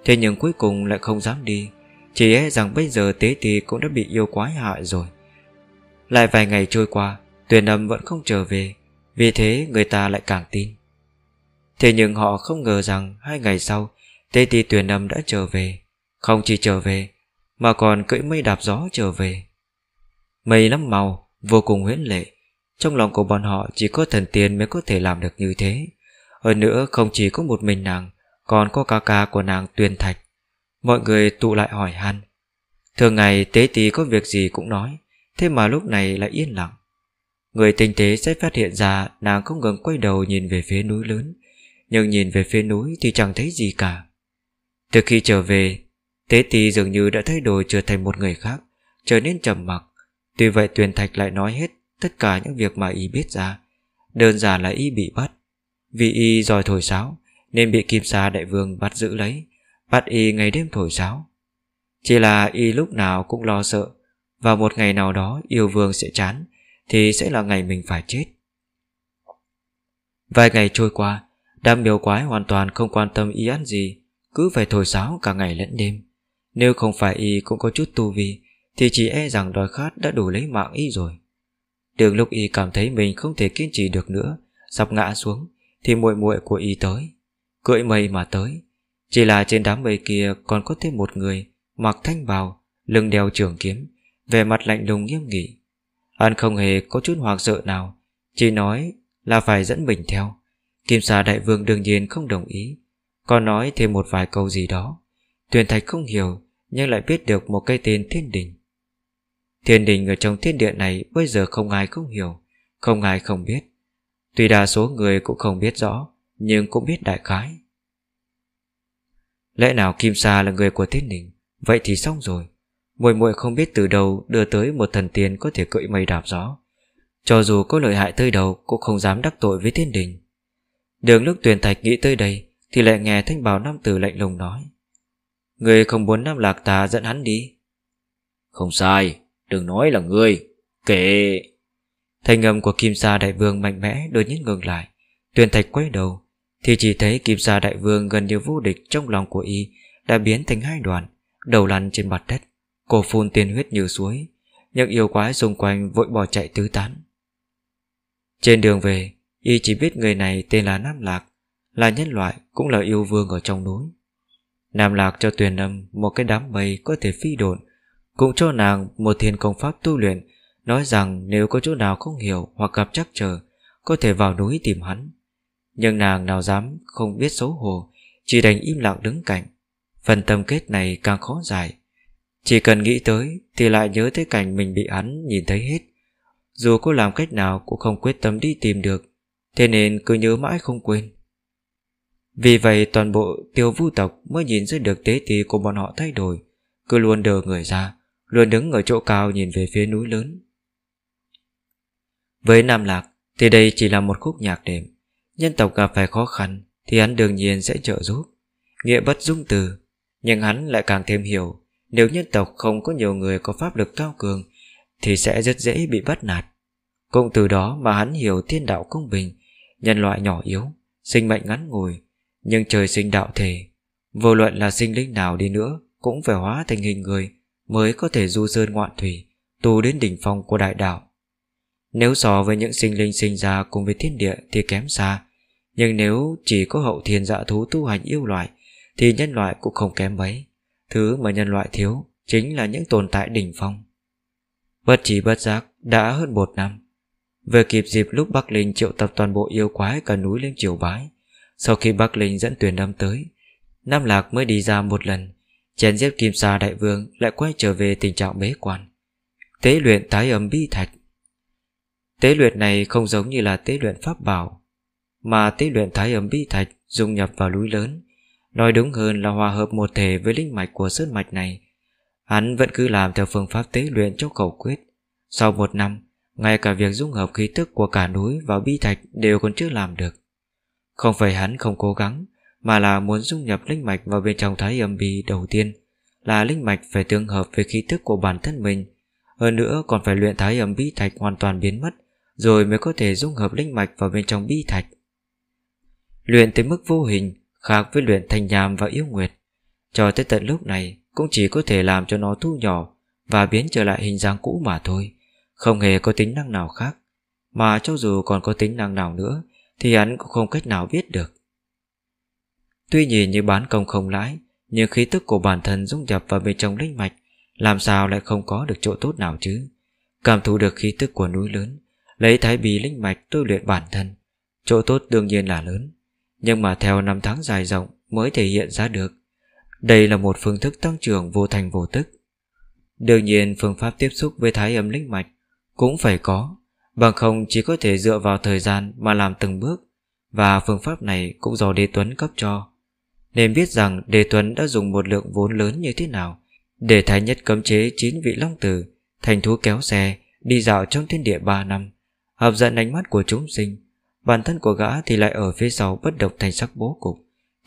Thế nhưng cuối cùng lại không dám đi, Chỉ e rằng bây giờ tế ti cũng đã bị yêu quái hại rồi. Lại vài ngày trôi qua, Tuyền âm vẫn không trở về, Vì thế người ta lại càng tin. Thế nhưng họ không ngờ rằng Hai ngày sau, tê ti tuyền âm đã trở về. Không chỉ trở về, Mà còn cưỡi mây đạp gió trở về. Mây lắm màu, Vô cùng huyễn lệ. Trong lòng của bọn họ chỉ có thần tiên mới có thể làm được như thế. Hơn nữa không chỉ có một mình nàng, Còn có ca ca của nàng tuyền thạch. Mọi người tụ lại hỏi han. Thường ngày tế tí có việc gì cũng nói. Thế mà lúc này lại yên lặng. Người tinh tế sẽ phát hiện ra Nàng không ngừng quay đầu nhìn về phía núi lớn, Nhưng nhìn về phía núi thì chẳng thấy gì cả. Từ khi trở về, Tế tì dường như đã thay đổi trở thành một người khác, Trở nên trầm mặc. Tuy vậy Tuyền Thạch lại nói hết tất cả những việc mà y biết ra. Đơn giản là y bị bắt. Vì y giỏi thổi sáo, Nên bị kim sa đại vương bắt giữ lấy, Bắt y ngày đêm thổi sáo. Chỉ là y lúc nào cũng lo sợ vào một ngày nào đó yêu vương sẽ chán, Thì sẽ là ngày mình phải chết. Vài ngày trôi qua, Đám miêu quái hoàn toàn không quan tâm y ăn gì, Cứ phải thổi sáo cả ngày lẫn đêm. Nếu không phải y cũng có chút tu vi, Thì chỉ e rằng đói khát đã đủ lấy mạng y rồi. Đường lúc y cảm thấy mình không thể kiên trì được nữa, Sắp ngã xuống, Thì muội muội của y tới. Cưỡi mây mà tới, Chỉ là trên đám mây kia còn có thêm một người Mặc thanh bào, Lưng đeo trường kiếm về mặt lạnh lùng nghiêm nghị Hắn không hề có chút hoang sợ nào, Chỉ nói là phải dẫn mình theo. Kim xà đại vương đương nhiên không đồng ý, Còn nói thêm một vài câu gì đó. Tuyền thạch không hiểu, Nhưng lại biết được một cây tên thiên đình. Thiên đình ở trong thiên địa này Bây giờ không ai không hiểu, Không ai không biết. Tuy đa số người cũng không biết rõ, Nhưng cũng biết đại khái. Lẽ nào Kim Sa là người của thiên đình? Vậy thì xong rồi. Muội muội không biết từ đâu đưa tới một thần tiên có thể cưỡi mây đạp gió. Cho dù có lợi hại tới đầu Cũng không dám đắc tội với thiên đình. Đường lúc tuyển thạch nghĩ tới đây Thì lại nghe thanh bảo nam tử lạnh lùng nói. Người không muốn nam lạc ta dẫn hắn đi. Không sai Đừng nói là ngươi Kệ. Thanh âm của Kim Sa Đại Vương mạnh mẽ đột nhiên ngừng lại. Tuyền Thạch quay đầu Thì chỉ thấy Kim Sa Đại Vương gần như vô địch trong lòng của y đã biến thành hai đoàn, đầu lăn trên mặt đất, cổ phun tiên huyết như suối, những yêu quái xung quanh vội bỏ chạy tứ tán. Trên đường về, y chỉ biết người này tên là Nam Lạc, là nhân loại cũng là yêu vương ở trong núi. Nam Lạc cho Tuyền Âm một cái đám mây có thể phi độn, cũng cho nàng một thiên công pháp tu luyện, nói rằng nếu có chỗ nào không hiểu hoặc gặp chắc chờ, có thể vào núi tìm hắn. Nhưng nàng nào dám không biết xấu hổ, chỉ đành im lặng đứng cạnh. Phần tâm kết này càng khó giải. Chỉ cần nghĩ tới thì lại nhớ tới cảnh mình bị hắn nhìn thấy hết. Dù cô làm cách nào cũng không quyết tâm đi tìm được, thế nên cứ nhớ mãi không quên. Vì vậy toàn bộ tiêu vu tộc mới nhìn ra được tế tí của bọn họ thay đổi, cứ luôn đờ người ra, luôn đứng ở chỗ cao nhìn về phía núi lớn. Với Nam Lạc thì đây chỉ là một khúc nhạc đệm, nhân tộc gặp phải khó khăn thì hắn đương nhiên sẽ trợ giúp. Nghĩa bất dung từ, nhưng hắn lại càng thêm hiểu, nếu nhân tộc không có nhiều người có pháp lực cao cường thì sẽ rất dễ bị bắt nạt. Cũng từ đó mà hắn hiểu thiên đạo công bình, nhân loại nhỏ yếu, sinh mệnh ngắn ngủi, nhưng trời sinh đạo thể. Vô luận là sinh linh nào đi nữa Cũng phải hóa thành hình người Mới có thể du sơn ngoạn thủy Tu đến đỉnh phong của đại đạo. Nếu so với những sinh linh sinh ra Cùng với thiên địa thì kém xa Nhưng nếu chỉ có hậu thiên dạ thú tu hành yêu loại Thì nhân loại cũng không kém mấy. Thứ mà nhân loại thiếu Chính là những tồn tại đỉnh phong. Bất chỉ bất giác Đã hơn một năm, về kịp dịp lúc Bắc Linh triệu tập toàn bộ yêu quái Cả núi lên triều bái, sau khi Bắc Linh dẫn tuyển năm tới, Nam Lạc mới đi ra một lần Chén giết kim sa đại vương Lại quay trở về tình trạng bế quan. Tế luyện tái ấm bi thạch. Tế luyện này không giống như là tế luyện pháp bảo, Mà tế luyện thái ấm bi thạch Dung nhập vào núi lớn Nói đúng hơn là hòa hợp một thể với linh mạch của sơn mạch này. Hắn vẫn cứ làm theo phương pháp tế luyện cho khẩu quyết. Sau một năm, Ngay cả việc dung hợp khí tức của cả núi và bi thạch Đều còn chưa làm được. Không phải hắn không cố gắng, Mà là muốn dung nhập linh mạch vào bên trong thái âm bi đầu tiên, Là linh mạch phải tương hợp với khí tức của bản thân mình. Hơn nữa còn phải luyện thái âm bi thạch hoàn toàn biến mất, Rồi mới có thể dung hợp linh mạch vào bên trong bi thạch. Luyện tới mức vô hình Khác với luyện thành nhàm và yêu nguyệt Cho tới tận lúc này Cũng chỉ có thể làm cho nó thu nhỏ Và biến trở lại hình dáng cũ mà thôi Không hề có tính năng nào khác Mà cho dù còn có tính năng nào nữa thì hắn cũng không cách nào biết được. Tuy nhìn như bán công không lãi, nhưng khí tức của bản thân dung nhập vào bên trong linh mạch, làm sao lại không có được chỗ tốt nào chứ? Cảm thụ được khí tức của núi lớn, lấy thái bì linh mạch tôi luyện bản thân, chỗ tốt đương nhiên là lớn, nhưng mà theo năm tháng dài rộng mới thể hiện ra được. Đây là một phương thức tăng trưởng vô thành vô tức. Đương nhiên phương pháp tiếp xúc với thái âm linh mạch cũng phải có, Bằng không chỉ có thể dựa vào thời gian mà làm từng bước Và phương pháp này cũng do Đế Tuấn cấp cho Nên biết rằng Đế Tuấn đã dùng một lượng vốn lớn như thế nào Để thái nhất cấm chế chín vị long tử Thành thú kéo xe Đi dạo trong thiên địa 3 năm Hợp dẫn ánh mắt của chúng sinh Bản thân của gã thì lại ở phía sau bất động thành sắc bố cục,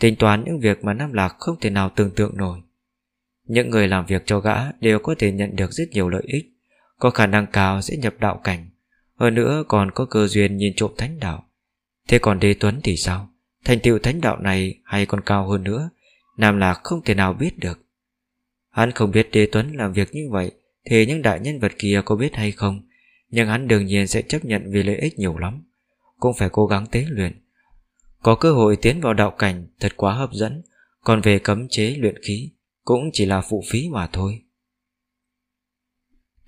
Tính toán những việc mà Nam Lạc không thể nào tưởng tượng nổi. Những người làm việc cho gã đều có thể nhận được rất nhiều lợi ích, Có khả năng cao sẽ nhập đạo cảnh, hơn nữa còn có cơ duyên nhìn trộm thánh đạo. Thế còn Đế Tuấn thì sao? Thành tựu thánh đạo này hay còn cao hơn nữa, Nam Lạc không thể nào biết được. Hắn không biết Đế Tuấn làm việc như vậy, Thì những đại nhân vật kia có biết hay không, Nhưng hắn đương nhiên sẽ chấp nhận vì lợi ích nhiều lắm. Cũng phải cố gắng tế luyện. Có cơ hội tiến vào đạo cảnh Thật quá hấp dẫn, Còn về cấm chế luyện khí Cũng chỉ là phụ phí mà thôi.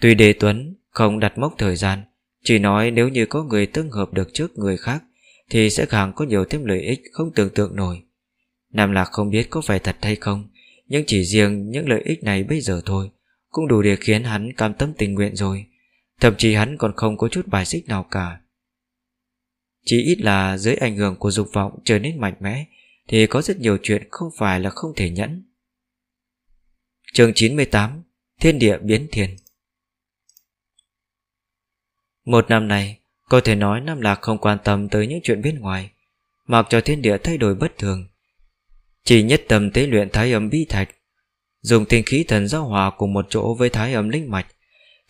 Tuy Đề Tuấn không đặt mốc thời gian, chỉ nói nếu như có người tương hợp được trước người khác Thì sẽ càng có nhiều thêm lợi ích không tưởng tượng nổi. Nam Lạc không biết có phải thật hay không, Nhưng chỉ riêng những lợi ích này bây giờ thôi Cũng đủ để khiến hắn cam tâm tình nguyện rồi. Thậm chí hắn còn không có chút bài xích nào cả. Chỉ ít là dưới ảnh hưởng của dục vọng trở nên mạnh mẽ Thì có rất nhiều chuyện không phải là không thể nhẫn Chương 98 Thiên địa biến thiền một năm này, có thể nói Nam Lạc không quan tâm tới những chuyện bên ngoài, mặc cho thiên địa thay đổi bất thường. Chỉ nhất tâm tế luyện thái âm bi thạch, dùng tinh khí thần giao hòa cùng một chỗ với thái âm linh mạch.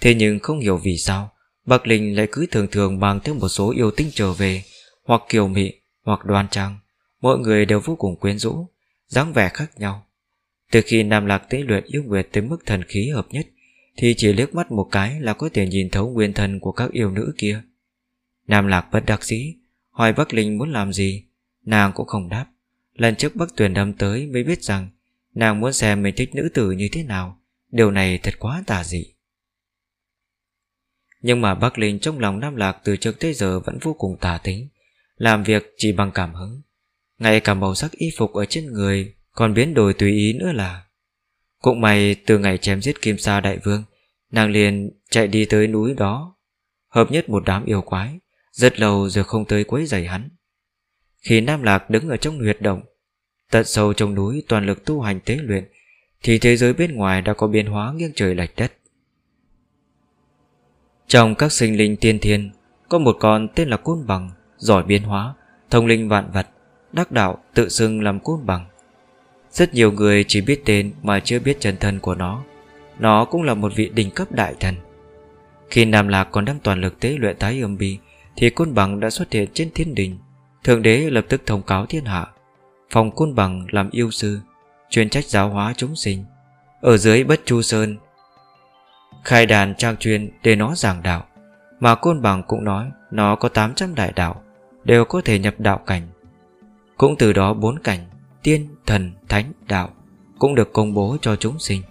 Thế nhưng không hiểu vì sao, Bạc Linh lại cứ thường thường mang theo một số yêu tinh trở về, hoặc kiều mị, hoặc đoan trang. mọi người đều vô cùng quyến rũ, dáng vẻ khác nhau. Từ khi Nam Lạc tế luyện yêu nguyệt tới mức thần khí hợp nhất Thì chỉ liếc mắt một cái là có thể nhìn thấu nguyên thần của các yêu nữ kia. Nam Lạc bất đắc dĩ Hỏi Bắc Linh muốn làm gì. Nàng cũng không đáp. Lần trước Bắc Tuyền đâm tới mới biết rằng Nàng muốn xem mình thích nữ tử như thế nào. Điều này thật quá tà dị. Nhưng mà Bắc Linh trong lòng Nam Lạc từ trước tới giờ vẫn vô cùng tà tính, Làm việc chỉ bằng cảm hứng. Ngay cả màu sắc y phục ở trên người Còn biến đổi tùy ý nữa là. Cũng may từ ngày chém giết Kim Sa Đại Vương, Nàng liền chạy đi tới núi đó, Hợp nhất một đám yêu quái, Rất lâu rồi không tới quấy giày hắn. Khi Nam Lạc đứng ở trong huyệt động, Tận sâu trong núi toàn lực tu hành tế luyện, Thì thế giới bên ngoài đã có biến hóa nghiêng trời lệch đất. Trong các sinh linh tiên thiên, Có một con tên là Côn Bằng, Giỏi biến hóa, Thông linh vạn vật, Đắc đạo, tự xưng làm Côn Bằng. Rất nhiều người chỉ biết tên Mà chưa biết chân thân của nó. Nó cũng là một vị đỉnh cấp đại thần. Khi Nam Lạc còn đang toàn lực tế luyện tái âm bi, Thì Côn Bằng đã xuất hiện trên thiên đình. Thượng đế lập tức thông cáo thiên hạ Phòng côn bằng làm yêu sư, Chuyên trách giáo hóa chúng sinh. Ở dưới bất chu sơn Khai đàn trang truyền để nó giảng đạo. Mà côn bằng cũng nói Nó có 800 đại đạo Đều có thể nhập đạo cảnh. Cũng từ đó bốn cảnh Tiên, thần, thánh, đạo Cũng được công bố cho chúng sinh.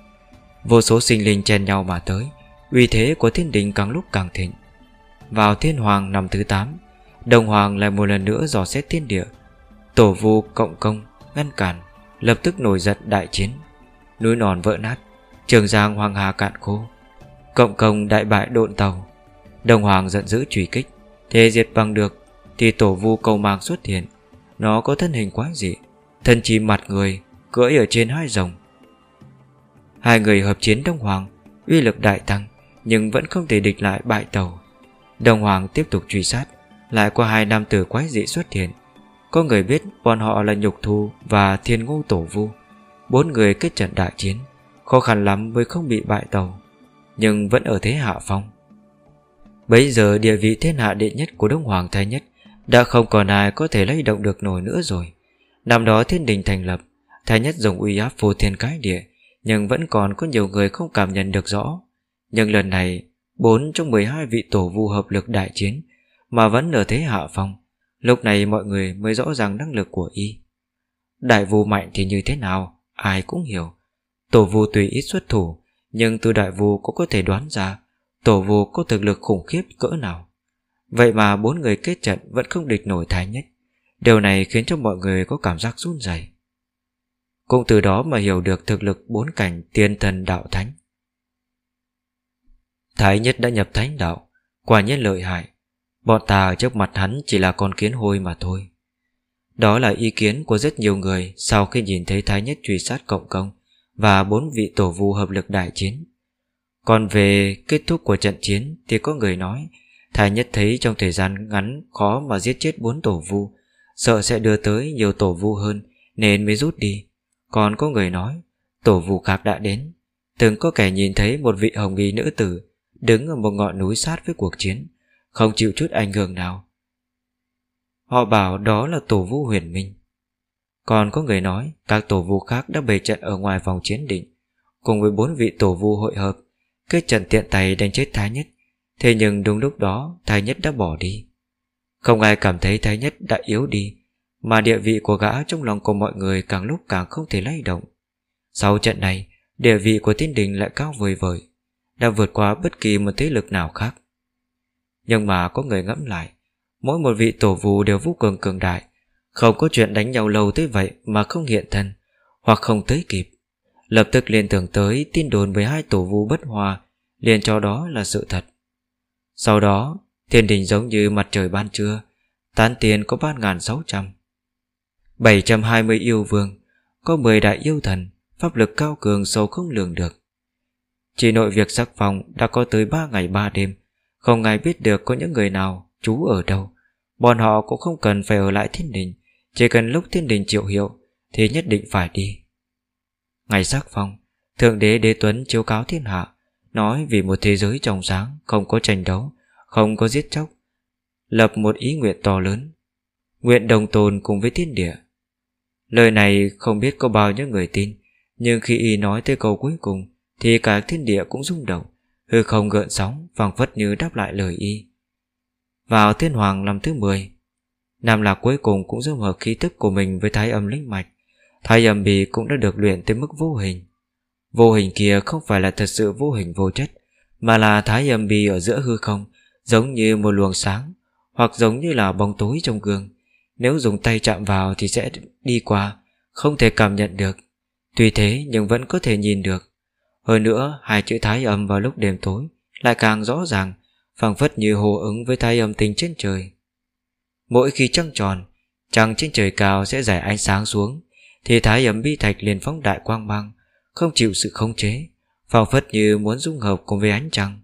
Vô số sinh linh chen nhau mà tới Uy thế của thiên đình càng lúc càng thịnh. Vào thiên hoàng năm thứ 8 Đồng hoàng lại một lần nữa dò xét thiên địa. Tổ vu cộng công Ngăn cản Lập tức nổi giận đại chiến. Núi non vỡ nát Trường giang hoàng hà cạn khô. Cộng công đại bại độn tàu. Đồng hoàng giận dữ truy kích, Thế diệt bằng được Thì tổ vu cầu mang xuất hiện. Nó có thân hình quái dị, Thân chim mặt người, Cưỡi ở trên hai rồng. Hai người hợp chiến Đông Hoàng, Uy lực đại tăng, Nhưng vẫn không thể địch lại bại tàu. Đồng Hoàng tiếp tục truy sát, Lại qua hai nam tử quái dị xuất hiện. Có người biết bọn họ là Nhục Thu và Thiên Ngô Tổ Vu. Bốn người kết trận đại chiến, Khó khăn lắm mới không bị bại tàu. Nhưng vẫn ở thế hạ phong. Bây giờ địa vị thiên hạ đệ nhất của Đông Hoàng Thái Nhất Đã không còn ai có thể lay động được nổi nữa rồi. Năm đó thiên đình thành lập, Thái Nhất dùng uy áp vô thiên cái địa, Nhưng vẫn còn có nhiều người không cảm nhận được rõ. Nhưng lần này, bốn trong 12 vị tổ vu hợp lực đại chiến Mà vẫn ở thế hạ phong, Lúc này mọi người mới rõ ràng năng lực của y. Đại vu mạnh thì như thế nào, Ai cũng hiểu. Tổ vu tùy ít xuất thủ nhưng từ đại vù cũng có thể đoán ra, Tổ vù có thực lực khủng khiếp cỡ nào. Vậy mà bốn người kết trận Vẫn không địch nổi thái nhất. Điều này khiến cho mọi người có cảm giác run rẩy. Cũng từ đó mà hiểu được thực lực bốn cảnh tiên thần đạo thánh. Thái nhất đã nhập thánh đạo, Quả nhiên lợi hại. Bọn ta ở trước mặt hắn chỉ là con kiến hôi mà thôi. Đó là ý kiến của rất nhiều người Sau khi nhìn thấy Thái Nhất truy sát cộng công. Và bốn vị tổ vu hợp lực đại chiến. Còn về kết thúc của trận chiến Thì có người nói, Thái Nhất thấy trong thời gian ngắn Khó mà giết chết bốn tổ vu, Sợ sẽ đưa tới nhiều tổ vu hơn, Nên mới rút đi. Còn có người nói, Tổ vu khác đã đến. Từng có kẻ nhìn thấy một vị hồng y nữ tử Đứng ở một ngọn núi sát với cuộc chiến, không chịu chút ảnh hưởng nào. Họ bảo đó là tổ vu huyền minh. Còn có người nói Các tổ vu khác đã bày trận ở ngoài vòng chiến định. Cùng với bốn vị tổ vu hội hợp Kết trận tiện tay đánh chết Thái Nhất. Thế nhưng đúng lúc đó, Thái Nhất đã bỏ đi. Không ai cảm thấy Thái Nhất đã yếu đi, Mà địa vị của gã trong lòng của mọi người Càng lúc càng không thể lay động. Sau trận này, Địa vị của tiên đình lại cao vời vời, Đã vượt qua bất kỳ một thế lực nào khác. Nhưng mà có người ngẫm lại, Mỗi một vị tổ vù đều vô cường cường đại không có chuyện đánh nhau lâu tới vậy Mà không hiện thân, Hoặc không tới kịp. Lập tức liên tưởng tới tin đồn với hai tổ vu bất hòa, liền cho đó là sự thật. Sau đó, Thiên đình giống như mặt trời ban trưa, Tán tiền có ba ngàn sáu trăm. Bảy trăm hai mươi yêu vương, Có mười đại yêu thần, Pháp lực cao cường sâu không lường được. Chỉ nội việc sắc phòng Đã có tới ba ngày ba đêm, không ai biết được có những người nào Trú ở đâu. Bọn họ cũng không cần phải ở lại thiên đình chỉ cần lúc thiên đình triệu hiệu Thì nhất định phải đi. Ngày sắc phong, Thượng đế đế tuấn chiếu cáo thiên hạ, Nói vì một thế giới trong sáng Không có tranh đấu, Không có giết chóc, Lập một ý nguyện to lớn, Nguyện đồng tồn cùng với thiên địa. Lời này không biết có bao nhiêu người tin, Nhưng khi y nói tới câu cuối cùng Thì cả thiên địa cũng rung động, Hư không gợn sóng phẳng phất như đáp lại lời y. Vào thiên hoàng năm thứ 10 Nam Lạc cuối cùng cũng dung hợp khí tức của mình với thái âm linh mạch. Thái âm bì cũng đã được luyện tới mức vô hình. Vô hình kia không phải là thật sự vô hình vô chất, Mà là thái âm bì ở giữa hư không, Giống như một luồng sáng, Hoặc giống như là bóng tối trong gương. Nếu dùng tay chạm vào thì sẽ đi qua, Không thể cảm nhận được. Tuy thế nhưng vẫn có thể nhìn được. Hơn nữa, hai chữ thái âm vào lúc đêm tối Lại càng rõ ràng, phảng phất như hồ ứng với thái âm tinh trên trời. Mỗi khi trăng tròn, Trăng trên trời cao sẽ giải ánh sáng xuống, Thì thái âm bi thạch liền phóng đại quang mang, Không chịu sự khống chế, phảng phất như muốn dung hợp cùng với ánh trăng.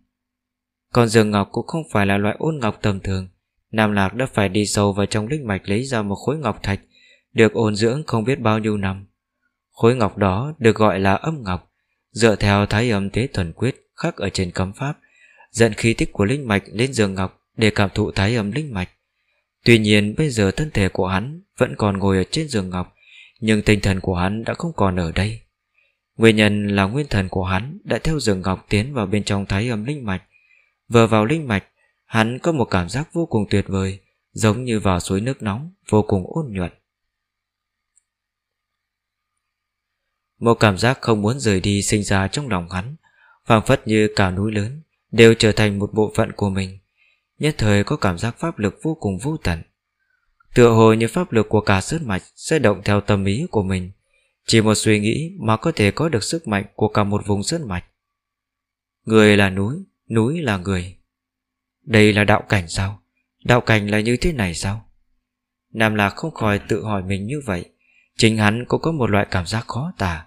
Còn giường ngọc cũng không phải là loại ôn ngọc tầm thường, Nam Lạc đã phải đi sâu vào trong linh mạch lấy ra một khối ngọc thạch, Được ôn dưỡng không biết bao nhiêu năm. Khối ngọc đó được gọi là âm ngọc, Dựa theo thái âm tế thuần quyết khắc ở trên cấm pháp, Dẫn khí tích của linh mạch lên giường ngọc Để cảm thụ thái âm linh mạch. Tuy nhiên bây giờ thân thể của hắn Vẫn còn ngồi ở trên giường ngọc, Nhưng tinh thần của hắn đã không còn ở đây. Nguyên nhân là nguyên thần của hắn Đã theo giường ngọc tiến vào bên trong thái âm linh mạch. Vừa vào linh mạch, Hắn có một cảm giác vô cùng tuyệt vời, Giống như vào suối nước nóng, Vô cùng ôn nhuận. Một cảm giác không muốn rời đi sinh ra trong lòng hắn, phảng phất như cả núi lớn, Đều trở thành một bộ phận của mình. Nhất thời có cảm giác pháp lực vô cùng vô tận. Tựa hồ như pháp lực của cả sơn mạch Sẽ động theo tâm ý của mình. Chỉ một suy nghĩ mà có thể có được sức mạnh Của cả một vùng sơn mạch. Người là núi Núi là người. Đây là đạo cảnh sao? Đạo cảnh là như thế này sao? Nam Lạc không khỏi tự hỏi mình như vậy. Chính hắn cũng có một loại cảm giác khó tả.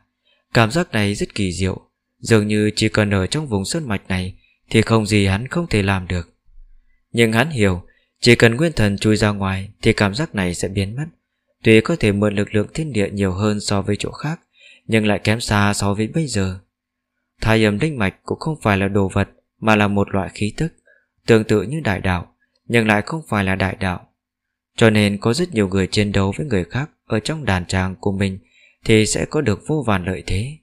Cảm giác này rất kỳ diệu. Dường như chỉ cần ở trong vùng sơn mạch này Thì không gì hắn không thể làm được. Nhưng hắn hiểu, Chỉ cần nguyên thần chui ra ngoài Thì cảm giác này sẽ biến mất. Tuy có thể mượn lực lượng thiên địa nhiều hơn so với chỗ khác, Nhưng lại kém xa so với bây giờ. Thái âm linh mạch cũng không phải là đồ vật, Mà là một loại khí tức, Tương tự như đại đạo, Nhưng lại không phải là đại đạo. Cho nên có rất nhiều người chiến đấu với người khác Ở trong đàn tràng của mình Thì sẽ có được vô vàn lợi thế.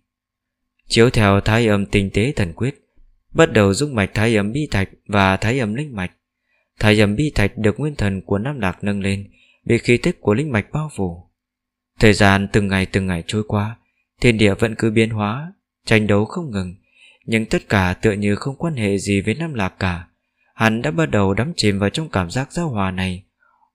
Chiếu theo thái âm tinh tế thần quyết, Bắt đầu dung mạch thái âm bi thạch Và thái âm linh mạch. Thái âm bi thạch được nguyên thần của Nam Lạc nâng lên, Bị khí tích của linh mạch bao phủ. Thời gian từng ngày từng ngày trôi qua, Thiên địa vẫn cứ biến hóa, Tranh đấu không ngừng, Nhưng tất cả tựa như không quan hệ gì với Nam Lạc cả. Hắn đã bắt đầu đắm chìm vào trong cảm giác giao hòa này.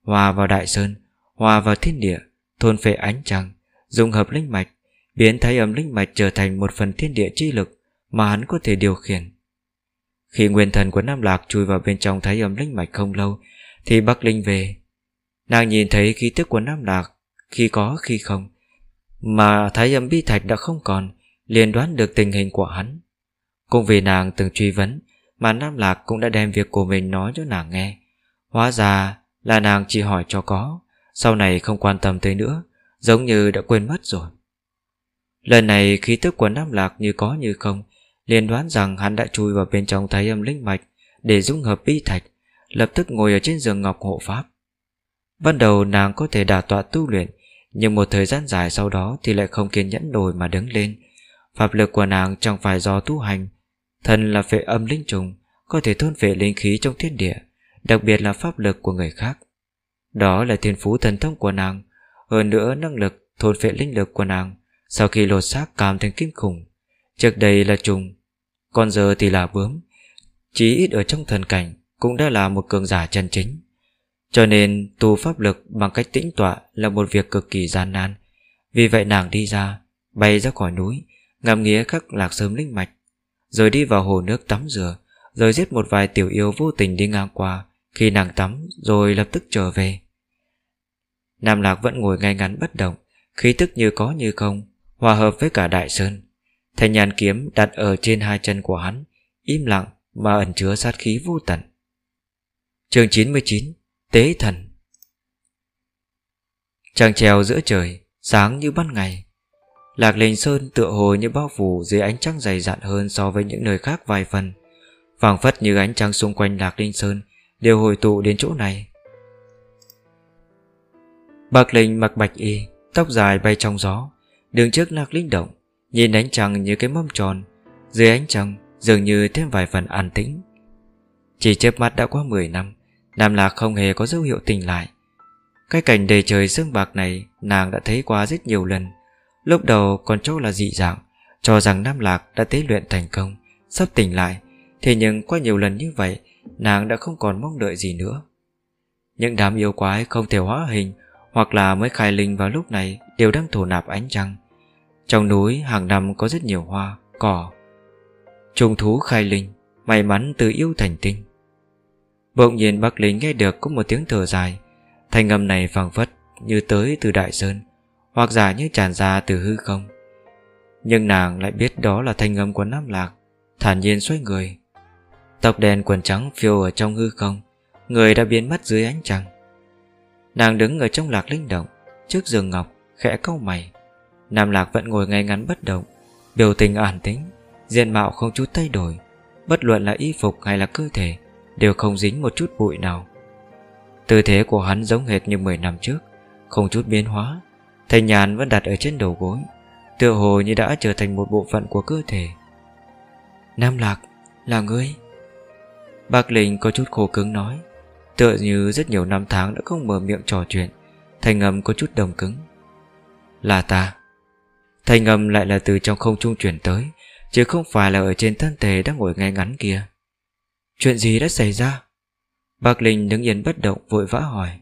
Hòa vào đại sơn, Hòa vào thiên địa, Thôn phệ ánh trăng dùng hợp linh mạch, Biến thái âm linh mạch trở thành một phần thiên địa chi lực Mà hắn có thể điều khiển. Khi nguyên thần của Nam Lạc chui vào bên trong thái âm linh mạch không lâu, Thì Bắc Linh về. Nàng nhìn thấy khí tức của Nam Lạc, Khi có, khi không, Mà thái âm bi thạch đã không còn, liền đoán được tình hình của hắn. Cũng vì nàng từng truy vấn, Mà Nam Lạc cũng đã đem việc của mình nói cho nàng nghe. Hóa ra là nàng chỉ hỏi cho có, Sau này không quan tâm tới nữa, Giống như đã quên mất rồi. Lần này khí tức của Nam Lạc như có như không liền đoán rằng hắn đã chui vào bên trong thái âm linh mạch Để dung hợp bi thạch, Lập tức ngồi ở trên giường ngọc hộ pháp. Ban đầu nàng có thể đả tọa tu luyện, Nhưng một thời gian dài sau đó Thì lại không kiên nhẫn nổi mà đứng lên. Pháp lực của nàng chẳng phải do tu hành Thần là phệ âm linh trùng, Có thể thôn phệ linh khí trong thiên địa, Đặc biệt là pháp lực của người khác. Đó là thiên phú thần thông của nàng, Hơn nữa năng lực thôn phệ linh lực của nàng Sau khi lột xác cảm thành kinh khủng Trước đây là trùng, Còn giờ thì là bướm. Chí ít ở trong thần cảnh Cũng đã là một cường giả chân chính. Cho nên tu pháp lực bằng cách tĩnh tọa Là một việc cực kỳ gian nan. Vì vậy nàng đi ra, Bay ra khỏi núi, Ngắm nghĩa khắc lạc sớm linh mạch, Rồi đi vào hồ nước tắm rửa, Rồi giết một vài tiểu yêu vô tình đi ngang qua. Khi nàng tắm rồi lập tức trở về. Nam Lạc vẫn ngồi ngay ngắn bất động, Khí tức như có như không, Hòa hợp với cả đại sơn. Thanh nhàn kiếm đặt ở trên hai chân của hắn, Im lặng mà ẩn chứa sát khí vô tận. Chương 99 Tế thần. Trăng treo giữa trời, Sáng như ban ngày. Lạc Linh Sơn tựa hồ như bao phủ dưới ánh trăng dày dặn hơn so với những nơi khác vài phần. Phảng phất như ánh trăng xung quanh Lạc Linh Sơn đều hồi tụ đến chỗ này. Bạc Linh mặc bạch y, Tóc dài bay trong gió Đường trước Lạc Linh động. Nhìn ánh trăng như cái mâm tròn, Dưới ánh trăng dường như thêm vài phần an tĩnh. Chỉ chớp mắt đã qua 10 năm, Nam Lạc không hề có dấu hiệu tỉnh lại. Cái cảnh đầy trời sương bạc này Nàng đã thấy qua rất nhiều lần. Lúc đầu còn cho là dị dạng, Cho rằng Nam Lạc đã tế luyện thành công, Sắp tỉnh lại. Thế nhưng qua nhiều lần như vậy, Nàng đã không còn mong đợi gì nữa. Những đám yêu quái không thể hóa hình Hoặc là mới khai linh vào lúc này Đều đang thổ nạp ánh trăng. Trong núi hàng năm có rất nhiều hoa, Cỏ. Trùng thú khai linh, May mắn từ yêu thành tinh. Bỗng nhiên Bắc Linh nghe được có một tiếng thở dài. Thanh âm này phảng phất Như tới từ Đại Sơn, Hoặc giả như tràn ra từ hư không. Nhưng nàng lại biết đó là thanh âm của Nam Lạc, Thản nhiên xoay người. Tóc đen quần trắng phiêu ở trong hư không, Người đã biến mất dưới ánh trăng. Nàng đứng ở trong lạc linh động, Trước giường ngọc, khẽ câu mày. Nam lạc vẫn ngồi ngay ngắn bất động, Biểu tình ản tĩnh Diện mạo không chút thay đổi, Bất luận là y phục hay là cơ thể, Đều không dính một chút bụi nào. Tư thế của hắn giống hệt như 10 năm trước, Không chút biến hóa, Thanh nhàn vẫn đặt ở trên đầu gối, Tựa hồ như đã trở thành một bộ phận của cơ thể. Nam Lạc, Là ngươi? Bác Linh có chút khô cứng nói, Tựa như rất nhiều năm tháng đã không mở miệng trò chuyện Thành âm có chút đồng cứng. Là ta. Thành âm lại là từ trong không trung chuyển tới, Chứ không phải là ở trên thân thể đang ngồi ngay ngắn kia. Chuyện gì đã xảy ra? Bác Linh đứng yên bất động vội vã hỏi.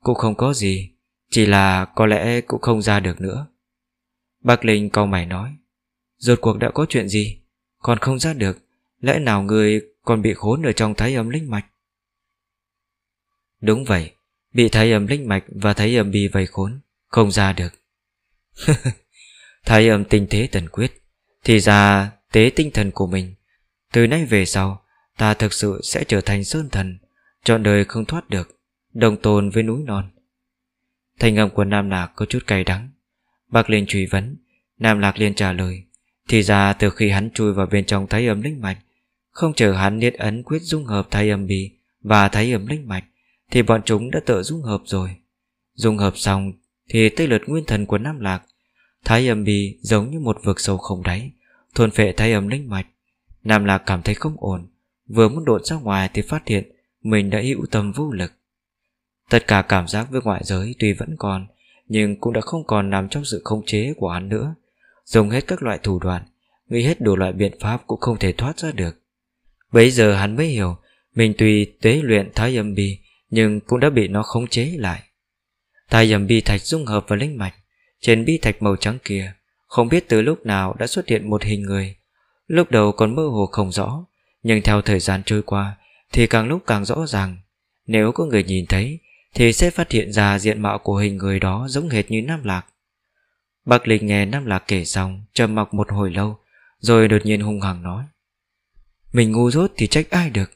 Cũng không có gì, Chỉ là có lẽ cũng không ra được nữa. Bác Linh câu mày nói. Rốt cuộc đã có chuyện gì? Còn không ra được, Lẽ nào người còn bị khốn ở trong thái âm linh mạch? Đúng vậy, Bị thái âm linh mạch và thái âm bị vây khốn, Không ra được. Thái âm tinh thế tần quyết, Thì ra tế tinh thần của mình, Từ nay về sau, Ta thực sự sẽ trở thành sơn thần, Trọn đời không thoát được, Đồng tồn với núi non. Thành âm của Nam Lạc có chút cay đắng. Bác liền truy vấn, Nam Lạc liền trả lời, Thì ra từ khi hắn chui vào bên trong thái âm linh mạch, không chờ hắn niết ấn quyết dung hợp thái âm bì Và thái âm linh mạch, Thì bọn chúng đã tự dung hợp rồi. Dung hợp xong, Thì tây lượt nguyên thần của Nam Lạc Thái âm bì giống như một vực sâu không đáy Thuần phệ thái âm linh mạch. Nam Lạc cảm thấy không ổn, Vừa muốn đột ra ngoài thì phát hiện Mình đã hữu tâm vô lực. Tất cả cảm giác với ngoại giới tuy vẫn còn, Nhưng cũng đã không còn nằm trong sự khống chế của hắn nữa. Dùng hết các loại thủ đoạn, Nghĩ hết đủ loại biện pháp cũng không thể thoát ra được. Bây giờ hắn mới hiểu, Mình tùy tế luyện thái âm bi Nhưng cũng đã bị nó khống chế lại. Thái âm bi thạch dung hợp vào linh mạch trên bi thạch màu trắng kia, Không biết từ lúc nào đã xuất hiện một hình người. Lúc đầu còn mơ hồ không rõ, Nhưng theo thời gian trôi qua Thì càng lúc càng rõ ràng. Nếu có người nhìn thấy Thì sẽ phát hiện ra diện mạo của hình người đó Giống hệt như Nam Lạc. Bác Linh nghe Nam Lạc kể xong, trầm mặc một hồi lâu, Rồi đột nhiên hung hăng nói, mình ngu dốt thì trách ai được?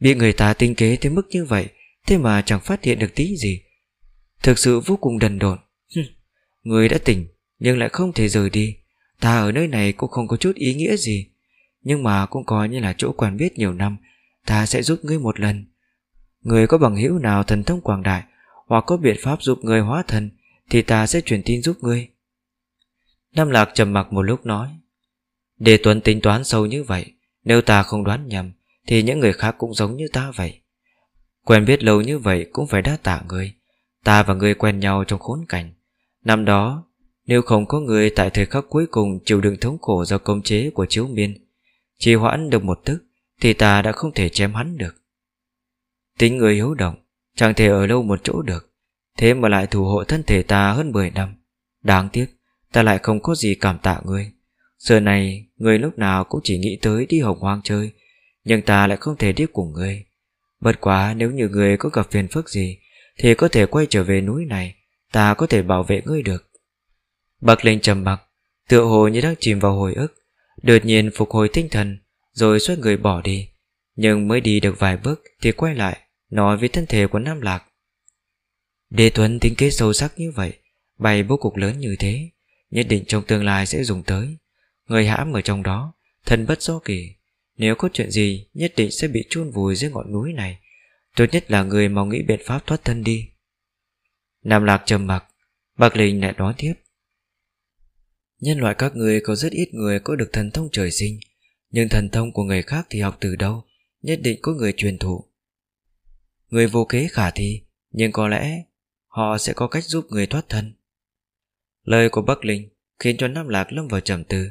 Bị người ta tinh kế tới mức như vậy, Thế mà chẳng phát hiện được tí gì. Thực sự vô cùng đần độn. Người đã tỉnh, Nhưng lại không thể rời đi. Ta ở nơi này cũng không có chút ý nghĩa gì. Nhưng mà cũng coi như là chỗ quen biết nhiều năm, Ta sẽ giúp ngươi một lần. Người có bằng hữu nào thần thông quảng đại, Hoặc có biện pháp giúp người hóa thần Thì ta sẽ truyền tin giúp ngươi. Nam Lạc trầm mặc một lúc nói Đề Tuấn tính toán sâu như vậy, nếu ta không đoán nhầm, Thì những người khác cũng giống như ta vậy. Quen biết lâu như vậy cũng phải đa tạ người. Ta và người quen nhau trong khốn cảnh Năm đó, Nếu không có người tại thời khắc cuối cùng Chịu đựng thống khổ do công chế của chiếu miên Chỉ hoãn được một tức, Thì ta đã không thể chém hắn được. Tính người hiếu động, Chẳng thể ở lâu một chỗ được, Thế mà lại thủ hộ thân thể ta hơn 10 năm. Đáng tiếc, Ta lại không có gì cảm tạ ngươi. Giờ này Người lúc nào cũng chỉ nghĩ tới đi hồng hoang chơi, Nhưng ta lại không thể đi cùng người Bất quá nếu như người có gặp phiền phức gì, Thì có thể quay trở về núi này Ta có thể bảo vệ ngươi được. Bạc Linh trầm mặc, Tựa hồ như đang chìm vào hồi ức, Đột nhiên phục hồi tinh thần, Rồi xoay người bỏ đi. Nhưng mới đi được vài bước Thì quay lại, Nói với thân thể của Nam Lạc. Đế Tuấn tính kế sâu sắc như vậy, Bày bố cục lớn như thế, Nhất định trong tương lai sẽ dùng tới. Người hãm ở trong đó, Thân bất do kỳ Nếu có chuyện gì nhất định sẽ bị chôn vùi dưới ngọn núi này. Tốt nhất là người mau nghĩ biện pháp thoát thân đi Nam Lạc trầm mặc Bạc Linh lại nói tiếp. Nhân loại các người có rất ít người có được thần thông trời sinh, Nhưng thần thông của người khác thì học từ đâu, Nhất định có người truyền thụ. Người vô kế khả thi, Nhưng có lẽ Họ sẽ có cách giúp người thoát thân. Lời của Bắc Linh Khiến cho Nam Lạc lâm vào trầm tư.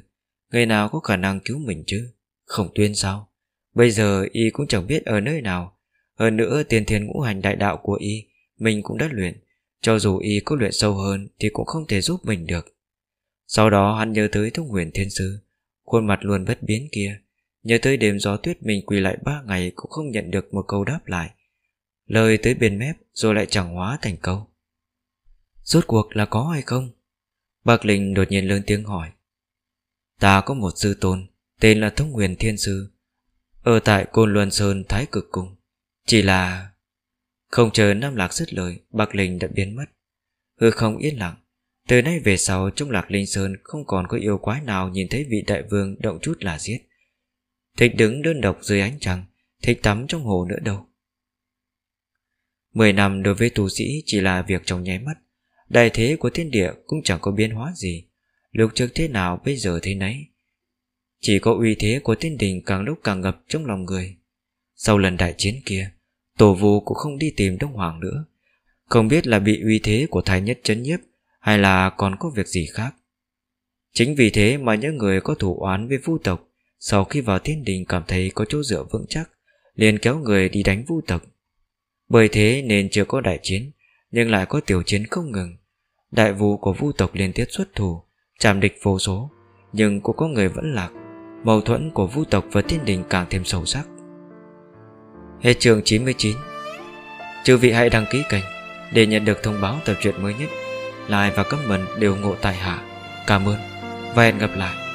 Người nào có khả năng cứu mình chứ? Không tuyên sao? Bây giờ y cũng chẳng biết ở nơi nào. Hơn nữa tiền thiền ngũ hành đại đạo của y, Mình cũng đã luyện. Cho dù y có luyện sâu hơn Thì cũng không thể giúp mình được. Sau đó hắn nhớ tới thông huyền thiên sư, Khuôn mặt luôn bất biến kia. Nhớ tới đêm gió tuyết mình quỳ lại ba ngày Cũng không nhận được một câu đáp lại. Lời tới bên mép Rồi lại chẳng hóa thành câu. Rốt cuộc là có hay không? Bạc Linh đột nhiên lớn tiếng hỏi. Ta có một sư tôn, Tên là Thông Huyền Thiên Sư, Ở tại Côn Luân Sơn Thái Cực Cung. Chỉ là không chờ Nam Lạc dứt lời Bạc Linh đã biến mất. Hư không yên lặng. Từ nay về sau trong Lạc Linh Sơn Không còn có yêu quái nào nhìn thấy vị đại vương Động chút là giết. Thích đứng đơn độc dưới ánh trăng, Thích tắm trong hồ nữa đâu. Mười năm đối với tu sĩ chỉ là việc trong nháy mắt. Đại thế của thiên địa cũng chẳng có biến hóa gì. Lúc trước thế nào, bây giờ thế nấy. Chỉ có uy thế của thiên đình càng lúc càng ngập trong lòng người. Sau lần đại chiến kia Tổ vu cũng không đi tìm Đông Hoàng nữa. Không biết là bị uy thế của thái nhất chấn nhiếp Hay là còn có việc gì khác. Chính vì thế mà những người có thủ oán với vu tộc Sau khi vào thiên đình cảm thấy có chỗ dựa vững chắc, liền kéo người đi đánh vu tộc. Bởi thế nên chưa có đại chiến, Nhưng lại có tiểu chiến không ngừng. Đại vu của vu tộc liên tiếp xuất thủ, Chạm địch vô số, Nhưng cũng có người vẫn lạc. Mâu thuẫn của vu tộc và thiên đình càng thêm sâu sắc. Hết chương 99 Chư vị hãy đăng ký kênh Để nhận được thông báo tập truyện mới nhất. Like và comment đều ngộ tại hạ. Cảm ơn Và hẹn gặp lại.